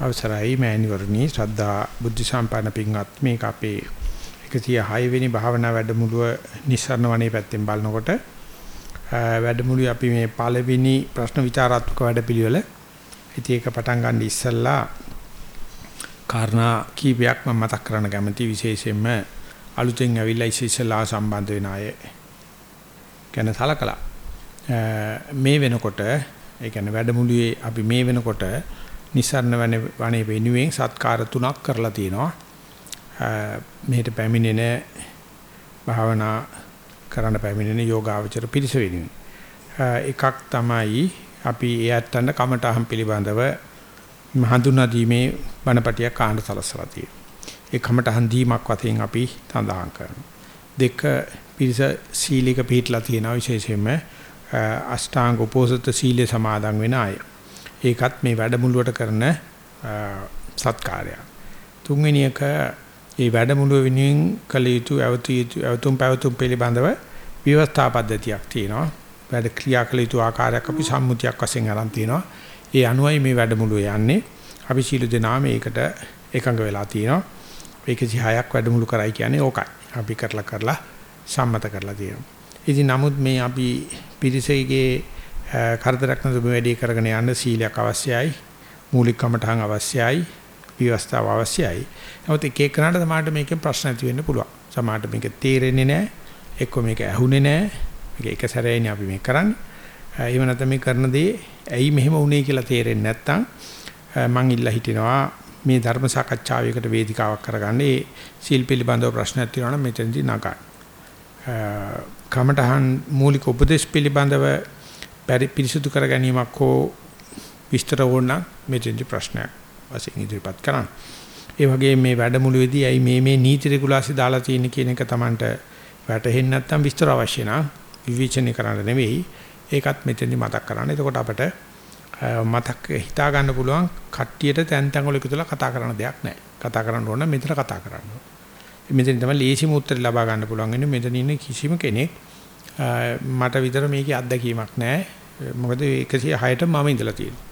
අවසරයි මෑණිවරණි ශ්‍රද්ධා බුද්ධ සම්පන්න පින්වත් මේක අපේ 106 වෙනි භාවනා වැඩමුළුව නිස්සරණ වනේ පැත්තෙන් බලනකොට වැඩමුළුවේ අපි මේ පළවෙනි ප්‍රශ්න විචාරාත්මක වැඩපිළිවෙල. ඉතින් ඒක පටන් ගන්න ඉස්සෙල්ලා කාරණා කීපයක් මම මතක් කරන්න කැමතියි. විශේෂයෙන්ම අලුතෙන් ඇවිල්ලා ඉස්සෙල්ලා සම්බන්ධ වෙන අය ගැන සලකලා. මේ වෙනකොට ඒ කියන්නේ වැඩමුළුවේ අපි මේ වෙනකොට නිසරණ වනේ වෙනුවෙන් සත්කාර තුනක් කරලා තියෙනවා. මෙහෙට පැමිණෙන භාවනා කරන්න පැමිණෙන යෝගාවචර පිරිස වෙනුවෙන්. එකක් තමයි අපි එයත්න්න කමටහම් පිළිබඳව හඳුනා දීමේ බණපටියක් කාණ්ඩ සලස්සලා තියෙනවා. ඒ කමටහන් දීමක් වශයෙන් අපි සඳහන් කරනවා. දෙක පිරිස සීලික පිළිట్లా තියෙනවා විශේෂයෙන්ම අෂ්ටාංග උපෝසත සීලය සමාදන් වෙන අය. ඒකත් මේ වැඩමුළුවට කරන සත්කාරයක්. තුන්වෙනි එක මේ වැඩමුළුව වෙනුවෙන් කළ යුතු අවතුම් පැවතුම් පිළිබඳව විවස්ථා පද්ධතියක් තියෙනවා. වැඩ ක්‍රියා කළ යුතු ආකාරයක් අපි සම්මුතියක් වශයෙන් අරන් තිනවා. ඒ අනුවයි මේ වැඩමුළුව යන්නේ. අපි සීල දෙනා මේකට එකඟ වෙලා තිනවා. 106ක් වැඩමුළු කරයි කියන්නේ ඕකයි. අපි කරලා කරලා සම්මත කරලා තියෙනවා. ඉතින් නමුත් මේ අපි පිරිසෙගේ කරදරයක් නැතුව වැඩි කරගෙන යන්න සීලයක් අවශ්‍යයි. මූලික කමඨහන් අවශ්‍යයි. විවස්ථාව අවශ්‍යයි. නමුත් එක එකනට තමයි මේකෙන් ප්‍රශ්න ඇති වෙන්න පුළුවන්. සමහරට මේක තේරෙන්නේ නැහැ. එක්ක මේක ඇහුනේ නැහැ. මේක එක සැරේනේ අපි මේක කරන්නේ. එහෙම නැත්නම් මේ කරන දේ ඇයි මෙහෙම වුනේ කියලා තේරෙන්නේ නැත්නම් මං ඉල්ලා හිටිනවා මේ ධර්ම සාකච්ඡාවයකට වේදිකාවක් කරගන්න. ඒ සීල් පිළිබඳව ප්‍රශ්නයක් තියෙනවා නම් මෙතනදී නගන්න. කමඨහන් මූලික උපදේශ පිළිබඳව පිරිසුදු කර ගැනීමක් හෝ විස්තර වුණා මෙතෙන්දි ප්‍රශ්නයක් වශයෙන් ඉදිරිපත් කරන්න. ඒ වගේ මේ වැඩමුළුවේදී ඇයි මේ මේ නීති රෙගුලාසි දාලා තියෙන කියන එක Tamanට වැටහෙන්නේ නැත්නම් විස්තර අවශ්‍ය නම් විවේචනය කරන්න නෙවෙයි ඒකත් මෙතෙන්දි මතක් කරන්න. එතකොට අපිට මතක් හිතා ගන්න පුළුවන් කට්ටියට තැන් තැන් වල එකතුලා කතා කරන දෙයක් නැහැ. කතා කරන්න ඕන මෙතන කතා කරන්න ඕන. මෙතන තමයි ලේසිම උත්තර ලබා ගන්න පුළුවන් වෙන්නේ මෙතන ඉන්න කිසිම කෙනෙක් මට විතර මේකේ අත්දැකීමක් නැහැ. මොකද 106ට මම ඉඳලා තියෙනවා.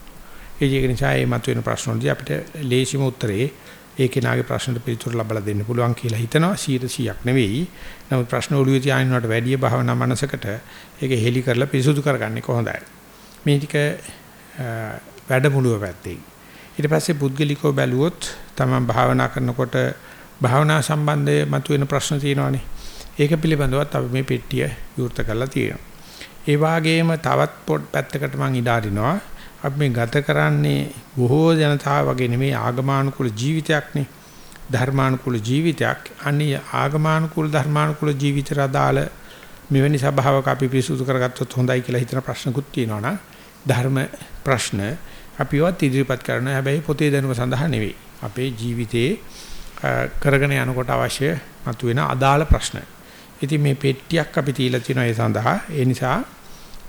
ඒක නිසා මේ මතුවෙන ප්‍රශ්න වලදී අපිට ලේසිම උත්තරේ ඒ කෙනාගේ ප්‍රශ්නට පිළිතුරු ලබා දෙන්න පුළුවන් කියලා හිතනවා 100%ක් නෙවෙයි. නමුත් ප්‍රශ්න ඔළුවේ තියාගෙන උනට වැඩි භාවනා මනසකට ඒක හෙලි කරලා පිරිසුදු කරගන්නේ කොහොඳයි. මේ ටික වැඩමුළුව පැත්තේ. ඊට පස්සේ පුද්ගලිකව බැලුවොත් තමන් භාවනා කරනකොට භාවනා සම්බන්ධව මතුවෙන ප්‍රශ්න තියෙනවානේ. ඒක පිළිබඳවත් අපි මේ පෙට්ටිය විවෘත කරලා තියෙනවා. ඒ වාගේම තවත් පොඩ් පැත්තකට මම ඉඩාරිනවා. අපි මේ ගත කරන්නේ බොහෝ ජනතාව වගේ නෙමෙයි ආගමානුකූල ජීවිතයක්නේ. ධර්මානුකූල ජීවිතයක්. අනිය ආගමානුකූල ධර්මානුකූල ජීවිතයට අදාළ මෙවැනි සභාවක අපි පිරිසුදු කරගත්තොත් හොඳයි කියලා හිතන ප්‍රශ්නකුත් තියෙනවා ධර්ම ප්‍රශ්න අපිවත් ඉදිරිපත් කරනවා. හැබැයි පොතේ දැනුම සඳහා නෙවෙයි. අපේ ජීවිතේ කරගෙන යනකොට අවශ්‍ය මතුවෙන අදාළ ප්‍රශ්න. ඉතින් මේ පෙට්ටියක් අපි තියලා තියෙනවා ඒ සඳහා. ඒ නිසා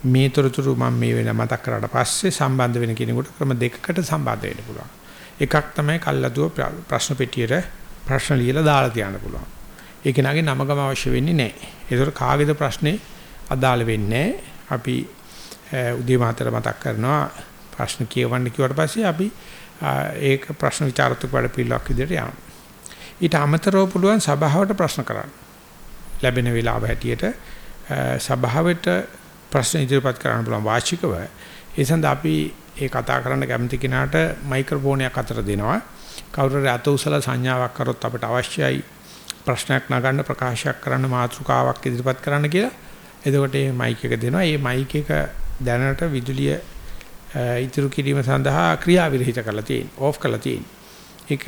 මේ තොරතුරු මම මේ වෙන මතක් කරාට පස්සේ සම්බන්ධ වෙන කෙනෙකුට ක්‍රම දෙකකට සම්බන්ධ වෙන්න පුළුවන්. එකක් තමයි කල්ලාදුව ප්‍රශ්න පෙට්ටියට ප්‍රශ්න ලියලා දාලා තියන්න පුළුවන්. ඒක නගේ නමගම අවශ්‍ය වෙන්නේ නැහැ. ඒතර කාගේද ප්‍රශ්නේ අදාළ වෙන්නේ අපි උදේ මාතර මතක් කරනවා ප්‍රශ්න කියවන්න කිව්වට පස්සේ අපි ඒක ප්‍රශ්න විචාරත්මක වැඩ පිළිවෙලක් විදිහට යනවා. ඊට අමතරව පුළුවන් සභාවට ප්‍රශ්න කරන්න. ලැබෙන වෙලාව හැටියට සභාවට ප්‍රශ්න ඉදිරිපත් කරන්න පුළුවන්. වාචිකව ඒ සඳහා අපි ඒ කතා කරන්න කැමති කෙනාට මයික්‍රොෆෝනයක් අතර දෙනවා. කවුරු හරි අත උසලා සංඥාවක් කරොත් අපිට අවශ්‍යයි ප්‍රශ්නයක් නගන්න ප්‍රකාශයක් කරන්න මාතෘකාවක් ඉදිරිපත් කරන්න කියලා. එතකොට මේ මයික් එක දෙනවා. මේ මයික් එක දැනට විදුලිය ඉතුරු කිරීම සඳහා ක්‍රියාවිරහිත කරලා තියෙන ඕෆ් කරලා තියෙන ඒක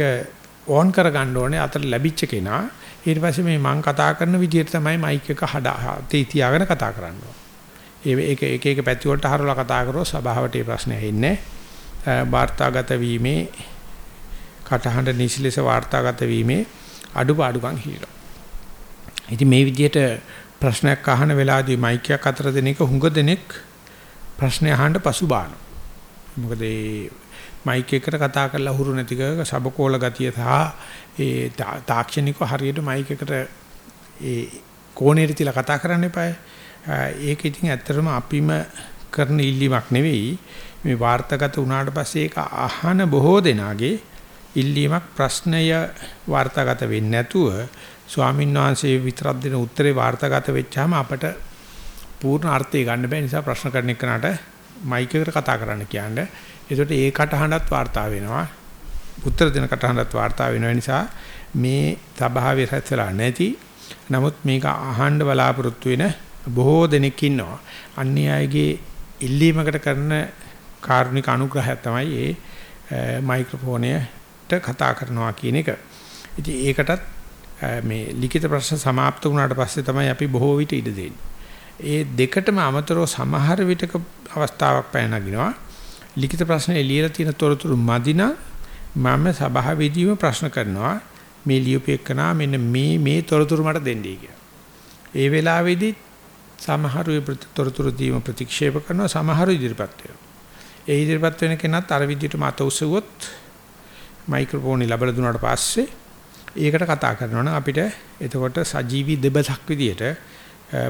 ඕන් කරගන්න ඕනේ අතර ලැබිච්ච කෙනා. ඊට පස්සේ මේ මම කතා කරන විදිහට තමයි මයික් එක හදා තියාගෙන කතා කරන්නේ. ඒක එක එක පැති වලට හරවලා කතා කරොත් සභාවට ඒ ප්‍රශ්නේ ඇහෙන්නේ වාර්තාගත වීමේ කටහඬ නිසිලෙස වාර්තාගත වීමේ අඩුපාඩුකම් හිිනවා. ඉතින් මේ විදිහට ප්‍රශ්නයක් අහන වෙලාවදී මයික් එකක් අතර දෙන එක හුඟ දෙනෙක් ප්‍රශ්නේ අහන්න පසුබාන. මොකද මේ මයික් එකට කතා කරලා හුරු නැතික සබකෝල ගතිය සහ ඒ තාක්ෂණිකව හරියට මයික් එකට ඒ කෝණයට තියලා කතා කරන්න එපායි. ඒක ඉතින් ඇත්තටම අපිම කරන ඉල්ලීමක් නෙවෙයි. මේ වාර්තාගත වුණාට පස්සේ ඒක අහන බොහෝ දෙනාගේ ඉල්ලීමක් ප්‍රශ්නය වාර්තාගත වෙන්නේ නැතුව ස්වාමීන් වහන්සේ විතරක් දෙන උත්තරේ වාර්තාගත වෙච්චාම අපට පූර්ණ අර්ථය ගන්න බැහැ නිසා ප්‍රශ්න කරන එකනට මයික් එකට කතා කරන්න කියන්නේ. ඒකට ඒ කටහඬත් වාර්තා වෙනවා. උත්තර දෙන කටහඬත් වාර්තා වෙන නිසා මේ සභාවේ රැස්ලා නැති නමුත් මේක අහන්න බලාපොරොත්තු වෙන බොහෝ දෙනෙක් ඉන්නවා. අන්‍ය අයගේ ඉල්ලීමකට කරන කාරුණික අනුග්‍රහය තමයි මේ මයික්‍රොෆෝනයට කතා කරනවා කියන එක. ඉතින් ඒකටත් මේ ලිඛිත ප්‍රශ්න સમાપ્ત වුණාට පස්සේ තමයි අපි බොහෝ විට ඉඩ දෙන්නේ. ඒ දෙකටම අමතරව සමහර විටක අවස්ථාවක් පැන නගිනවා. ලිඛිත ප්‍රශ්න එළියලා තියෙන තොරතුරු මදිනා මම සභාවේදීම ප්‍රශ්න කරනවා මේ ලියුපෙකනා මෙන්න මේ මේ තොරතුරු මට දෙන්නයි කියලා. ඒ වෙලාවේදී සමහරු තොරතුරු දීම ප්‍රතික්ෂේප කරනවා සමහරු ඉදිරිපත් වෙනවා. ඒ ඉදිරිපත් වෙන කෙනත් අර විදිහට මත උසුවොත් මයික්‍රොෆෝනේ ලැබලා දුන්නාට පස්සේ ඒකට කතා කරනවා නම් අපිට එතකොට සජීවී දෙබසක් විදියට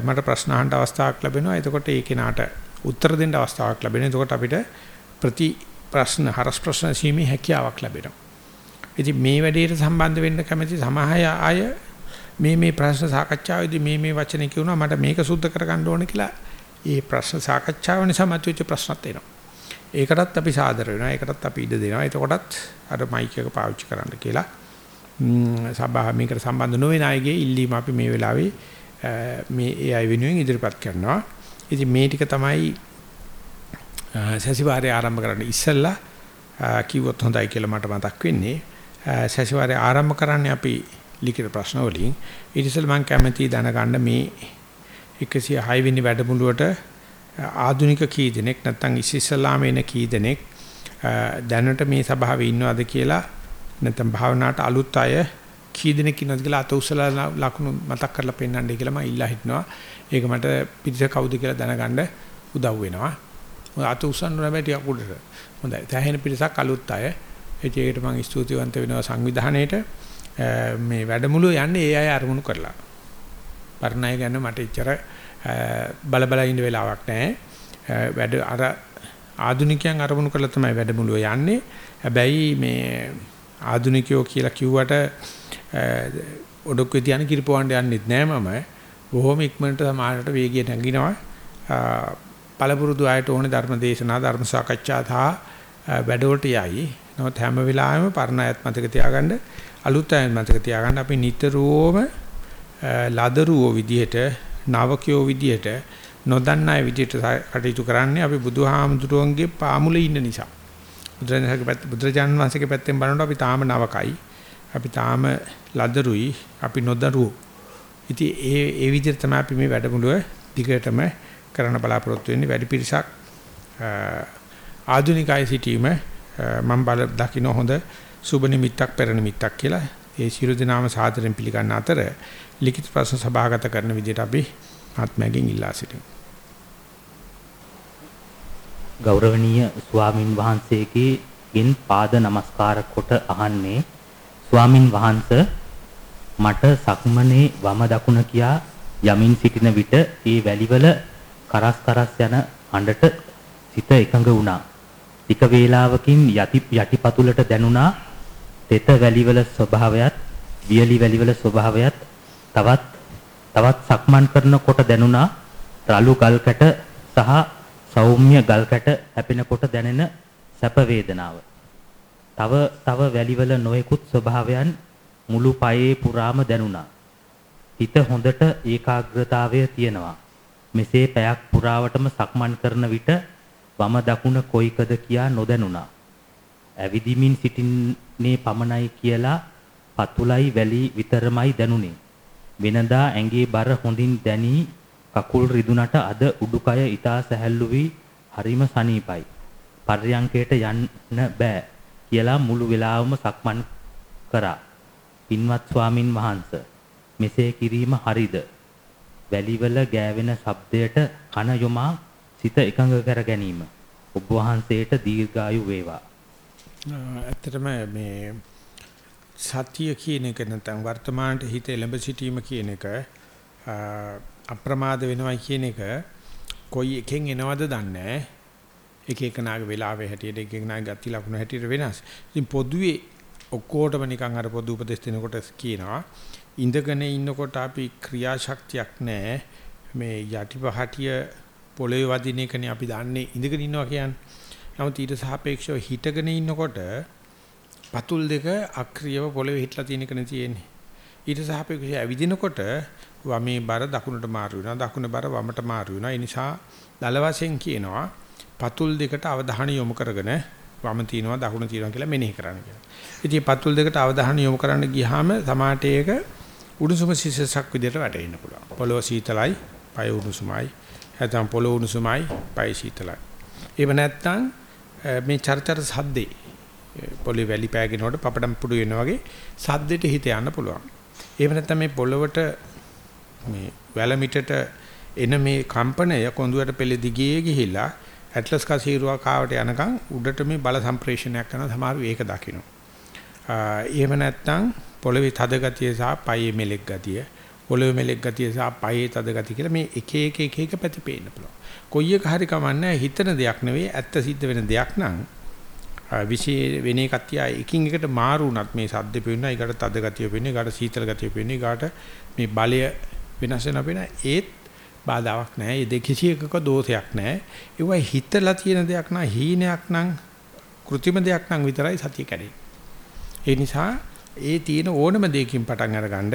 මට ප්‍රශ්න අහන්න අවස්ථාවක් ලැබෙනවා. එතකොට ඒ කෙනාට උත්තර දෙන්න අවස්ථාවක් ලැබෙනවා. එතකොට අපිට ප්‍රති ප්‍රශ්න හරස් ප්‍රශ්න සීමේ හැකියාවක් ලැබෙනවා. ඉතින් මේ වැඩේට සම්බන්ධ වෙන්න කැමති සමහර අය මේ මේ ප්‍රශ්න සාකච්ඡාවේදී මේ මේ වචන කියුණා මට මේක සුද්ධ කරගන්න ඕන කියලා ඒ ප්‍රශ්න සාකච්ඡාව නිසා මතුවෙච්ච ප්‍රශ්නත් එනවා. ඒකටත් අපි සාදර වෙනවා. ඒකටත් අපි ඉඩ දෙනවා. එතකොටත් අර මයික් එක පාවිච්චි කරන්න කියලා සභාව මේකට සම්බන්ධ නොවන අයගේ ඉල්ලීම අපි මේ වෙලාවේ මේ ඒ අය වෙනුවෙන් ඉදිරිපත් කරනවා. ඉතින් මේ ටික තමයි සැසිවාරය ආරම්භ කරන්න ඉස්සෙල්ලා කිව්වොත් හොඳයි කියලා මට මතක් වෙන්නේ. සැසිවාරය ආරම්භ කරන්නේ අපි ලිඛිත ප්‍රශ්න වලින්. ඊට ඉස්සෙල්ලා මම කැමැති දැනගන්න මේ 106 වෙනි වැඩමුළුවට ආදුනික කී දෙනෙක් නැත්නම් ඉස්සෙල්ලාම එන කී දෙනෙක් දැනට මේ සභාවේ ඉන්නවද කියලා නැත්නම් භාවනාවට අලුත් අය කී දෙනෙක් ඉන්නවද කියලා අත උසලා ලකුණු මතක් කරලා පෙන්නන්නයි කියලා මම ඉල්ලා හිටනවා. ඒක මට පිටිස කවුද කියලා දැනගන්න උදව් වෙනවා. අත උස්සන්න බෑ ටිකක් උඩට. හොඳයි. තැහෙන පිටසක් අලුත් අය. ඒකට මම ස්තුතිවන්ත වෙනවා සංවිධානයේට. මේ වැඩමුළුව යන්නේ ඒ අය අරමුණු කරලා. පරණය ගැන මට එච්චර බල බල ඉන්න වෙලාවක් නැහැ. වැඩ අර ආදුනිකයන් අරමුණු කරලා තමයි වැඩමුළුව යන්නේ. හැබැයි මේ ආදුනිකයෝ කියලා කිව්වට ඔඩොක්කේ තියන කිරිපොවන්න යන්නෙත් නෑ මම. බොහොම ඉක්මනට සමාහලට වේගය නැගිනවා. පළපුරුදු ආයත ඕනේ ධර්ම දේශනා ධර්ම සාකච්ඡා තා වැඩවලට යයි. නමුත් හැම වෙලාවෙම පරණයත් මතක තියාගන්න අලුත් අයත් මතක තියාගන්න අපි නිතරම ලදරුවෝ විදිහට නවකයෝ විදිහට නොදන්න අය විදිහට කටයුතු කරන්නේ අපි බුදුහාමුදුරුවන්ගේ පාමුලේ ඉන්න නිසා. බුදුරජාණන්ගේ පැත්ත බුදුරජාණන් වහන්සේගේ පැත්තෙන් බලනකොට අපි තාම නවකයි. අපි තාම ලදරුයි. අපි නොදරුවෝ. ඉතින් ඒ ඒ විදිහට තමයි අපි මේ වැඩමුළුව දිගටම කරන්න බලාපොරොත්තු වෙන්නේ වැඩි පිරිසක් ආධුනිකයි සිටීම මම බල දකින්න හොඳ සුබ නිමිත්තක් පෙර නිමිත්තක් කියලා ඒ සියලු දෙනාම සාදරයෙන් පිළිගන්න අතර ලිඛිත ප්‍රශ්න සභාගත කරන විදිහට අපි ආත්මයෙන් ඉල්ලා සිටිමු. ගෞරවනීය ස්වාමින් වහන්සේගෙන් පාද නමස්කාර කොට අහන්නේ ස්වාමින් වහන්සේ මට සක්මනේ වම දකුණ කියා යමින් සිටින විට ඒ වැලිවල කරස් කරස් යන හඬට සිත එකඟ වුණා. ටික වේලාවකින් යටි යටිපතුලට දැනුණා තෙත වැලිවල ස්වභාවයත් වියලි වැලිවල ස්වභාවයත් තවත් තවත් සක්මන් කරනකොට දැනුණා රළු ගල් කැට සහ සෞම්‍ය ගල් කැට හැපෙනකොට දැනෙන සැප වේදනාව. තව තව වැලිවල නොයෙකුත් ස්වභාවයන් මුළු පයේ පුරාම දැනුණා. හිත හොඳට ඒකාග්‍රතාවය තියෙනවා. මෙසේ පැයක් පුරාවටම සක්මන් කරන විට වම දකුණ කොයිකද කියා නොදැනුණා. ඇවිදිමින් සිටින්නේ පමණයි කියලා පතුලයි වැලි විතරමයි දැනුනේ. වෙනදා ඇඟේ බර හොඳින් දැනී කකුල් රිදුනට අද උඩුකය ඊටා සැහැල්ලු වී හරිම සනීපයි. පර්යංකයට යන්න බෑ කියලා මුළු වෙලාවම සක්මන් කරා. පින්වත් ස්වාමින් වහන්සේ මෙසේ කිරීම හරිද? වැලිවල ගෑවෙන ශබ්දයට කන යොමා සිත එකඟ කර ගැනීම. ඔබ වහන්සේට දීර්ඝායු වේවා. ඇත්තටම මේ සතිය කියන එක නැත්නම් වර්තමානයේ හිත එළඹ සිටීම කියන එක අප්‍රමාද වෙනවයි කියන එක කොයි එකෙන් එනවද දන්නේ එක එක නාගේ වෙලාවේ හැටියට එක එක නාගේ ගති ලකුණු හැටියට වෙනස්. ඉතින් පොදුවේ ඔක්කොටම නිකන් අර පොදු උපදෙස් දෙනකොට කියනවා ඉඳගෙන ඉන්නකොට අපි ක්‍රියාශක්තියක් නැහැ. මේ යටිපහටිය පොළවේ වදින එකනේ අපි දන්නේ ඉඳගෙන ඉන්නවා කියන්නේ. නමුත් ඊට සාපේක්ෂව හිටගෙන ඉන්නකොට පතුල් දෙක අක්‍රියව පොළවේ හිටලා තියෙන එකනේ තියෙන්නේ. ඊට සාපේක්ෂව ඇවිදිනකොට වමේ බර දකුණට මාරු වෙනවා. දකුණ බර වමට මාරු වෙනවා. ඒ නිසා දල වශයෙන් කියනවා පතුල් දෙකට අවධානය යොමු කරගෙන වම තියනවා දකුණ තියනවා කියලා මෙනෙහි කරන්න කියලා. ඉතින් පතුල් දෙකට අවධානය යොමු කරන්න ගියාම සමාටට ඒක උණුසුම සිසසක් විදිහට වැටෙන්න පුළුවන්. පොළොව සීතලයි, පය උණුසුමයි. නැත්නම් පොළොව උණුසුමයි, පය සීතලයි. ඒව නැත්නම් මේ චර්චර සද්දේ පොළොවේ වැලි පෑගෙනකොට පපඩම් පුඩු වෙනවා වගේ සද්දෙට හිත යන්න පුළුවන්. ඒව නැත්නම් මේ පොළොවට මේ වැල මිටට එන මේ කම්පනය කොඳුයට පෙළ දිගේ ගිහිලා ඇට්ලස් කසීරුවා කාවට යනකම් උඩට මේ බල සම්ප්‍රේෂණයක් කරන සමහර ඒක දකින්න. එහෙම නැත්නම් පොළවේ තද ගතිය සහ පයේ මෙලෙක් ගතිය, පොළවේ මෙලෙක් ගතිය සහ පයේ තද ගතිය කියලා මේ එක එක එක එක පැති පේන්න පුළුවන්. කොයි එක හරි කමන්නේ හිතන දෙයක් නෙවෙයි ඇත්ත සිද්ධ වෙන දෙයක් නම් විශේෂ වෙන එකක් තියා එකින් එකට මාරු වුණත් මේ සද්ද පේනවා ඊකට තද ගතිය පේනවා ඊකට සීතල ගතිය පේනවා ඊකට මේ බලය වෙනස් වෙන පේන ඒත් බාධාවක් නැහැ. ඒ දෙකසි එකක දෝෂයක් නැහැ. ඒවා හිතලා තියෙන දෙයක් නම් හීනයක් නම් કૃතිම දෙයක් නම් විතරයි සතිය කැඩෙන්නේ. ඒ නිසා ඒ තියෙන ඕනම දෙයකින් පටන් අරගන්න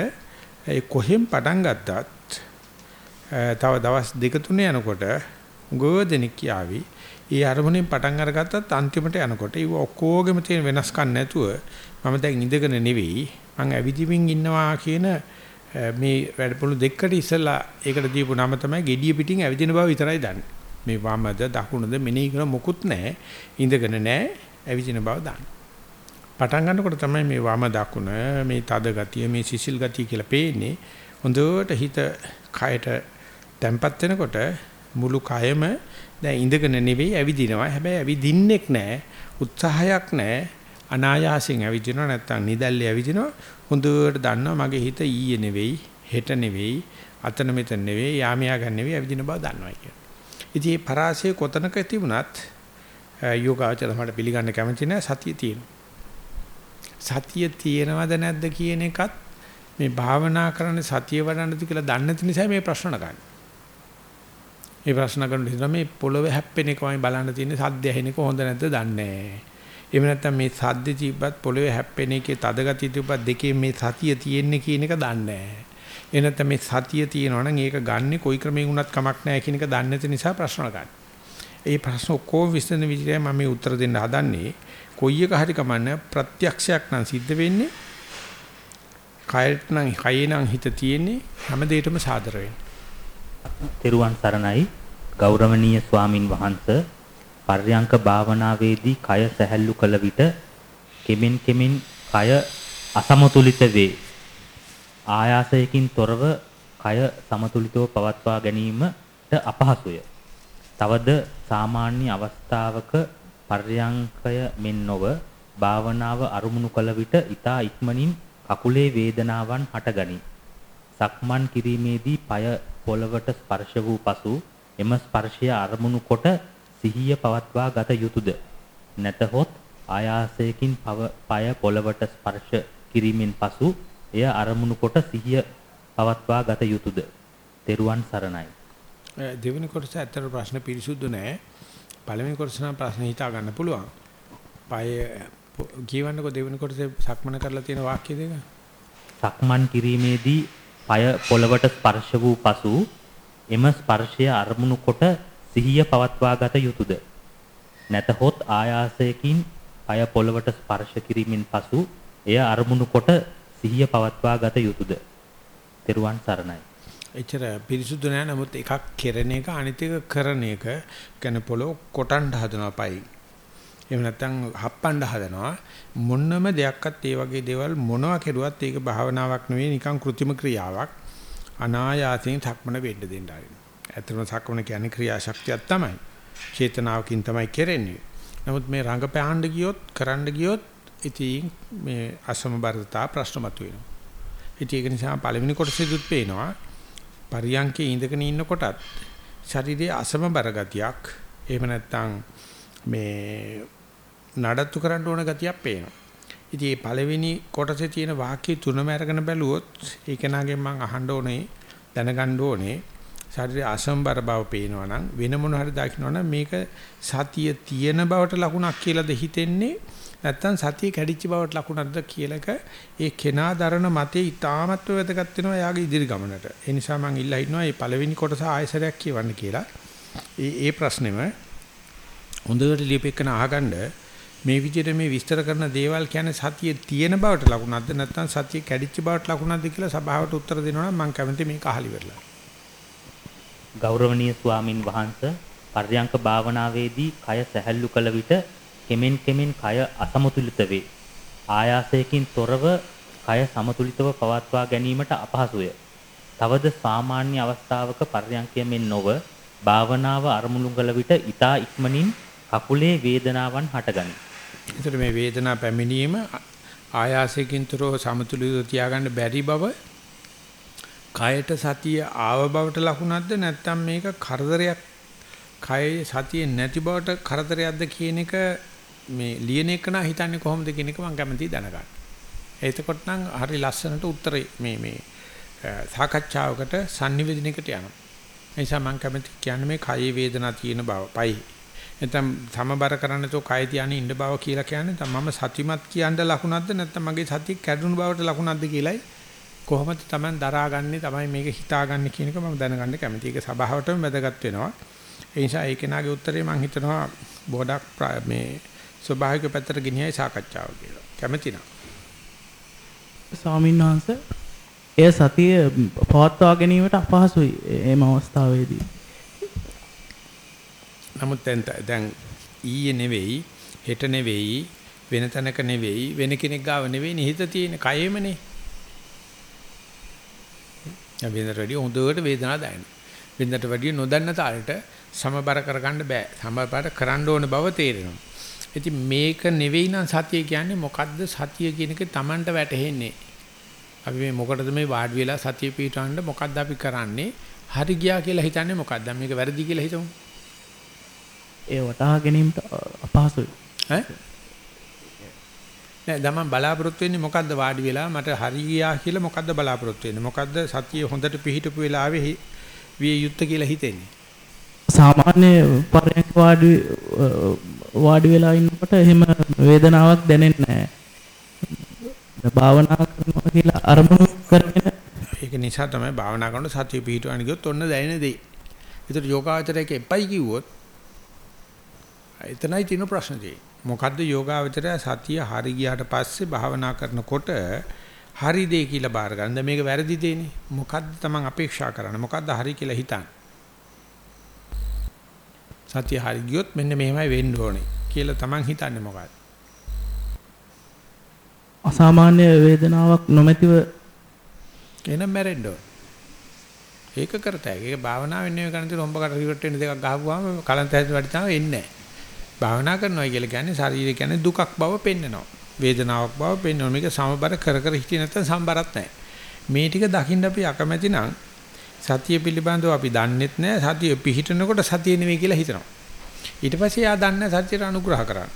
ඒ කොහෙන් පටන් ගත්තත් තව දවස් දෙක තුන යනකොට ගෝදෙනෙක් කියාවි. ඒ අරමුණෙන් පටන් අරගත්තත් අන්තිමට යනකොට ඒ ඔක්කොගෙම තියෙන වෙනස්කම් නැතුව මම දැන් ඉඳගෙන නෙවෙයි මං ඇවිදිමින් ඉන්නවා කියන මේ වැඩපොළු දෙකට ඉස්සලා ඒකට දීපු නම තමයි gediya පිටින් ඇවිදින බව විතරයි දන්නේ. මේ වමද දකුණද මෙනෙහි කරන මොකුත් නැහැ. ඉඳගෙන නැහැ. ඇවිදින බව දන්නේ. පටන් ගන්නකොට තමයි මේ වම දකුණ මේ තද ගතිය මේ සිසිල් ගතිය කියලා පේන්නේ. හොඳට හිත කයට තැම්පත් වෙනකොට මුළු කයම දැන් ඉඳගෙන නෙවෙයි ඇවිදිනවා. හැබැයි ඇවිදින්නෙක් නැහැ. උත්සාහයක් නැහැ. අනායාසයෙන් ඇවිදිනවා නැත්තම් නිදැල්ලේ ඇවිදිනවා හොඳට දන්නවා මගේ හිත ඊයේ නෙවෙයි හෙට නෙවෙයි අතන මෙතන නෙවෙයි යාමියා ගන්න නෙවෙයි ඇවිදින බව දන්නවා කියන. ඉතින් මේ පරාසය කොතනක තිබුණත් යෝගාචර මට පිළිගන්න කැමති නැහැ සතිය තියෙනවා. සතිය තියෙනවද නැද්ද කියන එකත් මේ භාවනා කරන්නේ සතිය වඩන්නද කියලා දන්නේ නැති නිසා මේ ප්‍රශ්න ගන්න. මේ ප්‍රශ්න කරන නිසා මේ පොළවේ හැප්පෙන එකමයි බලන්න තියෙන්නේ සද්ද ඇහෙන එක හොඳ නැද්ද දන්නේ නැහැ. එහෙම නැත්නම් මේ සද්ද තිබ්බත් පොළවේ හැප්පෙන එකේ තද ගතිය තිබ්බත් දෙකේ මේ සතිය තියෙන්නේ කියන එක දන්නේ නැහැ. එහෙ නැත්නම් මේ සතිය තියෙනවා නම් ඒක ගන්නෙ කොයි ක්‍රමයෙන් වුණත් කමක් නැහැ කියන එක දන්නේ නැති නිසා ප්‍රශ්න ගන්න. ඒ ප්‍රශ්න ඔක්කොම විසඳන විදිහට මම මේ උත්තර දෙන්න හදන්නේ. කොයි එක හරි කමන්නේ ප්‍රත්‍යක්ෂයක් නම් සිද්ධ වෙන්නේ. කයට නම් කයේ නම් හිත තියෙන්නේ හැම දෙයකම සාදර වෙන්නේ. තෙරුවන් සරණයි ගෞරවනීය ස්වාමින් වහන්සේ පර්යංක භාවනාවේදී කය සැහැල්ලු කළ විට කෙමෙන් කෙමෙන් කය අසමතුලිත වේ. ආයාසයකින් තොරව කය සමතුලිතව පවත්වා ගැනීමට අපහසුය. තවද සාමාන්‍ය අවස්ථාවක පර්යංකය මෙන් නොව භාවනාව අරුමුණු කළ විට ඊතා ඉක්මනින් කකුලේ වේදනාවන් හටගනී. සක්මන් කිරීමේදී পায় පොළවට ස්පර්ශ වූ පසු එම ස්පර්ශය අරමුණු කොට සිහිය පවත්වා ගත යුතුයද නැතහොත් ආයාසයකින් පය පොළවට ස්පර්ශ කිරීමෙන් පසු එය අරමුණු කොට සිහිය පවත්වා ගත යුතුයද තෙරුවන් සරණයි. දෙවෙනි කොටස ඇත්තට ප්‍රශ්න පිරිසුදු නෑ. පළවෙනි කොටස නම් ප්‍රශ්න හිතා ගන්න පුළුවන්. පය කියවන්නකෝ දෙවෙනි කොටසේ සක්මන කරලා තියෙන වාක්‍ය දෙක සක්මන් කිරීමේදී පය පොළවට ස්පර්ශ වූ පසු එම ස්පර්ශය අරමුණු කොට සිහිය පවත්වා ගත යුතුයද? නැතහොත් ආයාසයකින් পায় පොළවට ස්පර්ශ කිරීමෙන් පසු එය අරමුණු කොට සිහිය පවත්වා ගත යුතුයද? තෙරුවන් සරණයි. එච්චර පිරිසුදු නෑ නමුත් එකක් කෙරෙන එක අනිත් එක කරන එක කියන්නේ පොළොව කොටන්න හදනවා පයි. එහෙම නැත්නම් හප්පන්න හදනවා මොනම දෙයක්වත් ඒ වගේ දේවල් මොනවා කෙරුවත් ඒක භාවනාවක් නෙවෙයි නිකන් કૃත්‍රිම ක්‍රියාවක් අනායාසයෙන් සක්මන වෙන්න දෙන්න ආරිනවා. ඇත්තටම සක්මන කියන්නේ ක්‍රියාශක්තියක් තමයි. චේතනාවකින් තමයි කෙරෙන්නේ. නමුත් මේ රංගපෑහඬ ගියොත් කරන්න ගියොත් ඉතින් මේ අසමබරතා ප්‍රශ්න මතුවෙනවා. ඉතින් ඒක නිසා පළවෙනි කොටසෙදිත් පේනවා පරියංකේ ඉඳගෙන ඉන්නකොටත් ශරීරයේ අසමබර ගතියක් එහෙම නැත්නම් මේ නඩත්තු කරන්න ඕන ගතියක් පේනවා. ඉතින් මේ පළවෙනි කොටසේ තියෙන වාක්‍ය තුනම අරගෙන බැලුවොත් ඒක නාගෙන් මම අහන්න ඕනේ දැනගන්න ඕනේ ශරීර අසම්බර බව පේනවා නම් වෙන මොන හරි දකින්නවනම් මේක සතිය තියෙන බවට ලකුණක් කියලාද හිතෙන්නේ නැත්තම් සතිය කැඩිච්ච බවට ලකුණක්ද කියලක ඒ කෙනා දරන මතේ ඊටාමත්ව වැදගත් වෙනවා යාගේ ඉදිරි ගමනට. ඒ නිසා මම ඉල්ලා ඉන්නවා මේ පළවෙනි කොටස ආයසරයක් කියවන්න කියලා. ඒ ඒ ප්‍රශ්නෙම හොඳට ලියපෙකන අහගන්න මේ විදිහට මේ විස්තර කරන දේවල් කියන්නේ සතිය තියෙන බවට ලකුණක්ද නැත්නම් සතිය කැඩිච්ච බවට ලකුණක්ද කියලා සභාවට උත්තර දෙනවා නම් මම කැමති මේක අහලි වෙරලා. ගෞරවනීය ස්වාමින් වහන්සේ පර්යංක භාවනාවේදී කය සැහැල්ලු කළ විට කෙමෙන් කෙමෙන් කය අසමතුලිත වේ. ආයාසයෙන් තොරව කය සමතුලිතව පවත්වා ගැනීමට අපහසුය. තවද සාමාන්‍ය අවස්ථාවක පර්යංකයෙන් නොව භාවනාව අරමුණු කළ විට ඊතා ඉක්මනින් කකුලේ වේදනාවන් හටගනී. ඒතර මේ වේදනා පැමිණීම ආයාසයෙන් තොරව සමතුලිතව තියාගන්න බැරි බව කයට සතිය ආව බවට ලකුණක්ද නැත්නම් මේක කරදරයක් කයේ සතිය නැති බවට කරදරයක්ද කියන එක මේ ලියන එක නා හිතන්නේ කොහොමද කියන එක මම කැමතියි දැනගන්න. එතකොට නම් හරි ලස්සනට උත්තරේ මේ මේ සාකච්ඡාවකට sannivedanaයකට යනවා. ඒ නිසා මම කැමති කියන්නේ මේ කයේ වේදනා තියෙන බව. පයි. නැත්නම් සමබර කරන්න තෝ කය තියානේ ඉන්න බව කියලා කියන්නේ මම සතිමත් කියන්න ලකුණක්ද නැත්නම් මගේ සතිය කැඩුණු බවට ලකුණක්ද කියලයි කොහොමද Taman දරාගන්නේ තමයි මේක හිතාගන්නේ කියන එක මම දැනගන්න කැමතියි. ඒක සභාවටම වැදගත් වෙනවා. ඒ නිසා ඒ කෙනාගේ උත්තරේ මම හිතනවා බොඩක් මේ ස්වභාවික පැත්තට ගෙනියයි සාකච්ඡාව කියලා. කැමති නම්. ස්වාමීන් වහන්සේ එය සතිය පවත්වා ගැනීමට අපහසුයි එම අවස්ථාවේදී. නමුත් දැන් දැන් ඊයේ නෙවෙයි හෙට නෙවෙයි වෙන තැනක නෙවෙයි වෙන කෙනෙක් ගාව නෙවෙයි නිහිත තියෙන කයෙමනේ. දැන් වෙනතට වැඩිය හොඳට වේදනාවක් දැනෙනවා. වෙනතට වැඩිය නොදන්න තාලෙට සමබර කරගන්න බෑ. සමබර කරන්න ඕන බව තේරෙනවා. ඉතින් මේක නෙවෙයි නම් සතිය කියන්නේ මොකද්ද සතිය කියන එක Tamanට වැටහෙන්නේ. අපි මේ මොකටද මේ වාඩි වෙලා සතිය පිටවන්න මොකද්ද අපි කරන්නේ? හරි ගියා කියලා හිතන්නේ මොකද්ද? මේක වැරදි කියලා හිතමු. ඒ වටහා ගැනීමට අපහසුයි. ඈ? නෑ තමන් බලාපොරොත්තු වෙන්නේ මොකද්ද වාඩි වෙලා මට හරි ගියා කියලා මොකද්ද බලාපොරොත්තු වෙන්නේ? මොකද්ද සතිය හොඳට පිහිටපු වෙලාවේ විය යුත්තේ කියලා හිතෙන්නේ? සාමාන්‍ය පරයන්ක වාඩි වාඩි වෙලා ඉන්නකොට එහෙම වේදනාවක් දැනෙන්නේ නැහැ. භාවනා කරනවා කියලා අරමුණු කරගෙන ඒක නිසා තමයි භාවනා කරනකොට සතිය පිහිටවන්න ගියොත් ඔන්න දැනෙන දේ. ඒතර යෝගාචරයක එපයි කිව්වොත් එතනයි තියෙන ප්‍රශ්න තියෙන්නේ. මොකද්ද යෝගාචරය සතිය හරි ගියාට පස්සේ භාවනා කරනකොට හරි දේ කියලා බාර ගන්න. මේක වැරදි දෙන්නේ. මොකද්ද තමන් අපේක්ෂා කරන්නේ? මොකද්ද හරි කියලා හිතන්නේ? සතිය හරි ගියොත් මෙන්න මෙහෙමයි වෙන්න ඕනේ කියලා තමන් හිතන්නේ මොකක්ද? අසාමාන්‍ය වේදනාවක් නොමැතිව එනම් මැරෙන්න ඕන. ඒක කරතයි. ඒක භාවනාවෙන් නෙවෙයි කරන්නේ රොම්බ කට රිවර්ට් වෙන දෙකක් ගහපුවාම කලන්ත හැදෙන වැඩි තමයි එන්නේ නැහැ. භාවනා කරනවා කියලා කියන්නේ ශරීරය කියන්නේ දුකක් බව පෙන්නනවා. වේදනාවක් බව පෙන්වනවා. මේක සමබර කර කර හිටියේ නැත්නම් සම්බරත් නැහැ. මේ ටික දකින්න අපි අකමැති නම් සතිය පිළිබඳව අපි දන්නෙත් නැහැ. සතිය පිහිටනකොට සතිය නෙවෙයි කියලා හිතනවා. ඊට පස්සේ යා දන්නේ සතියට අනුග්‍රහ කරන්න.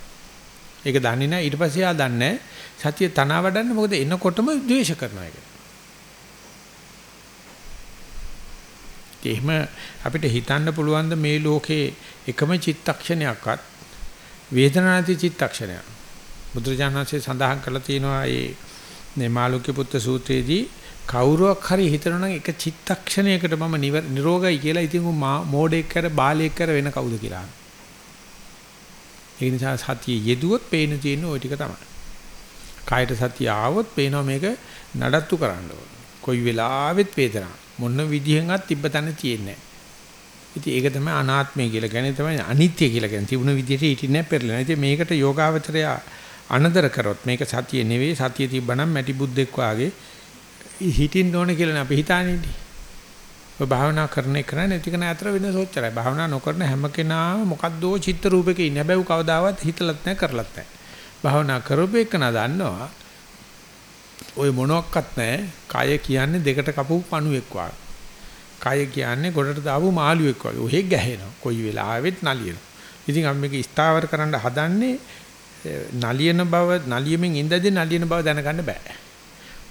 ඒක දන්නේ නැහැ. ඊට පස්සේ යා දන්නේ සතිය තනවා වඩන්න මොකද එනකොටම ද්වේෂ කරනවා ඒක. එහෙම අපිට හිතන්න පුළුවන් මේ ලෝකේ එකම චිත්තක්ෂණයක්වත් වේදනාති චිත්තක්ෂණයක්. බුදුරජාණන්සේ සඳහන් කරලා තියෙනවා මේ මාළුක්‍ය පුත්‍ර සූත්‍රයේදී කවුරුවක් හරි හිතනවා නම් එක චිත්තක්ෂණයකට මම නිරෝගයි කියලා ඉතින් මෝඩෙක් කර බාලයෙක් කර වෙන කවුද කියලා. ඒ නිසා සතිය යෙදුවොත් පේන තියෙන ওই ටික තමයි. කායට සතිය ආවොත් පේනවා මේක නඩත්තු කරන්න ඕන. කොයි වෙලාවෙත් වේදනාව මොන විදිහෙන්වත් තිබ්බ තැන තියෙන්නේ නැහැ. ඉතින් ඒක තමයි අනාත්මය කියලා කියන්නේ තමයි අනිත්‍ය කියලා කියන්නේ. තිබුණ විදිහට හිටින්නේ පෙරලෙන. ඉතින් මේකට යෝගාවචරය අනදර කරොත් මේක සතිය නෙවෙයි සතිය තිබ්බනම් මැටි බුද්දෙක් වාගේ හිටින්න ඕනේ කියලා අපි හිතානේ. ඔය භාවනා කරන එක නැති කෙනා අතර වෙන සෝච්චරයි. භාවනා නොකරන හැම කෙනාම මොකද්දෝ චිත්ත රූපයක ඉන්නේ. හැබැයි කවදාවත් හිතලත් නැහැ කරලත් නැහැ. භාවනා කරපු එක නා දන්නවා. ඔය මොනවත් නැහැ. කය කියන්නේ දෙකට කපපු පණුවෙක් වාගේ. කය කියන්නේ ගොඩට දාපු මාළුවෙක් වගේ. ඔහෙ ගැහෙනවා. කොයි වෙලාවෙත් නලියනවා. ඉතින් අපි මේක ස්ථාවර කරන්න හදන්නේ නලියන බව නලියමින් ඉඳදී නලියන බව දැනගන්න බෑ.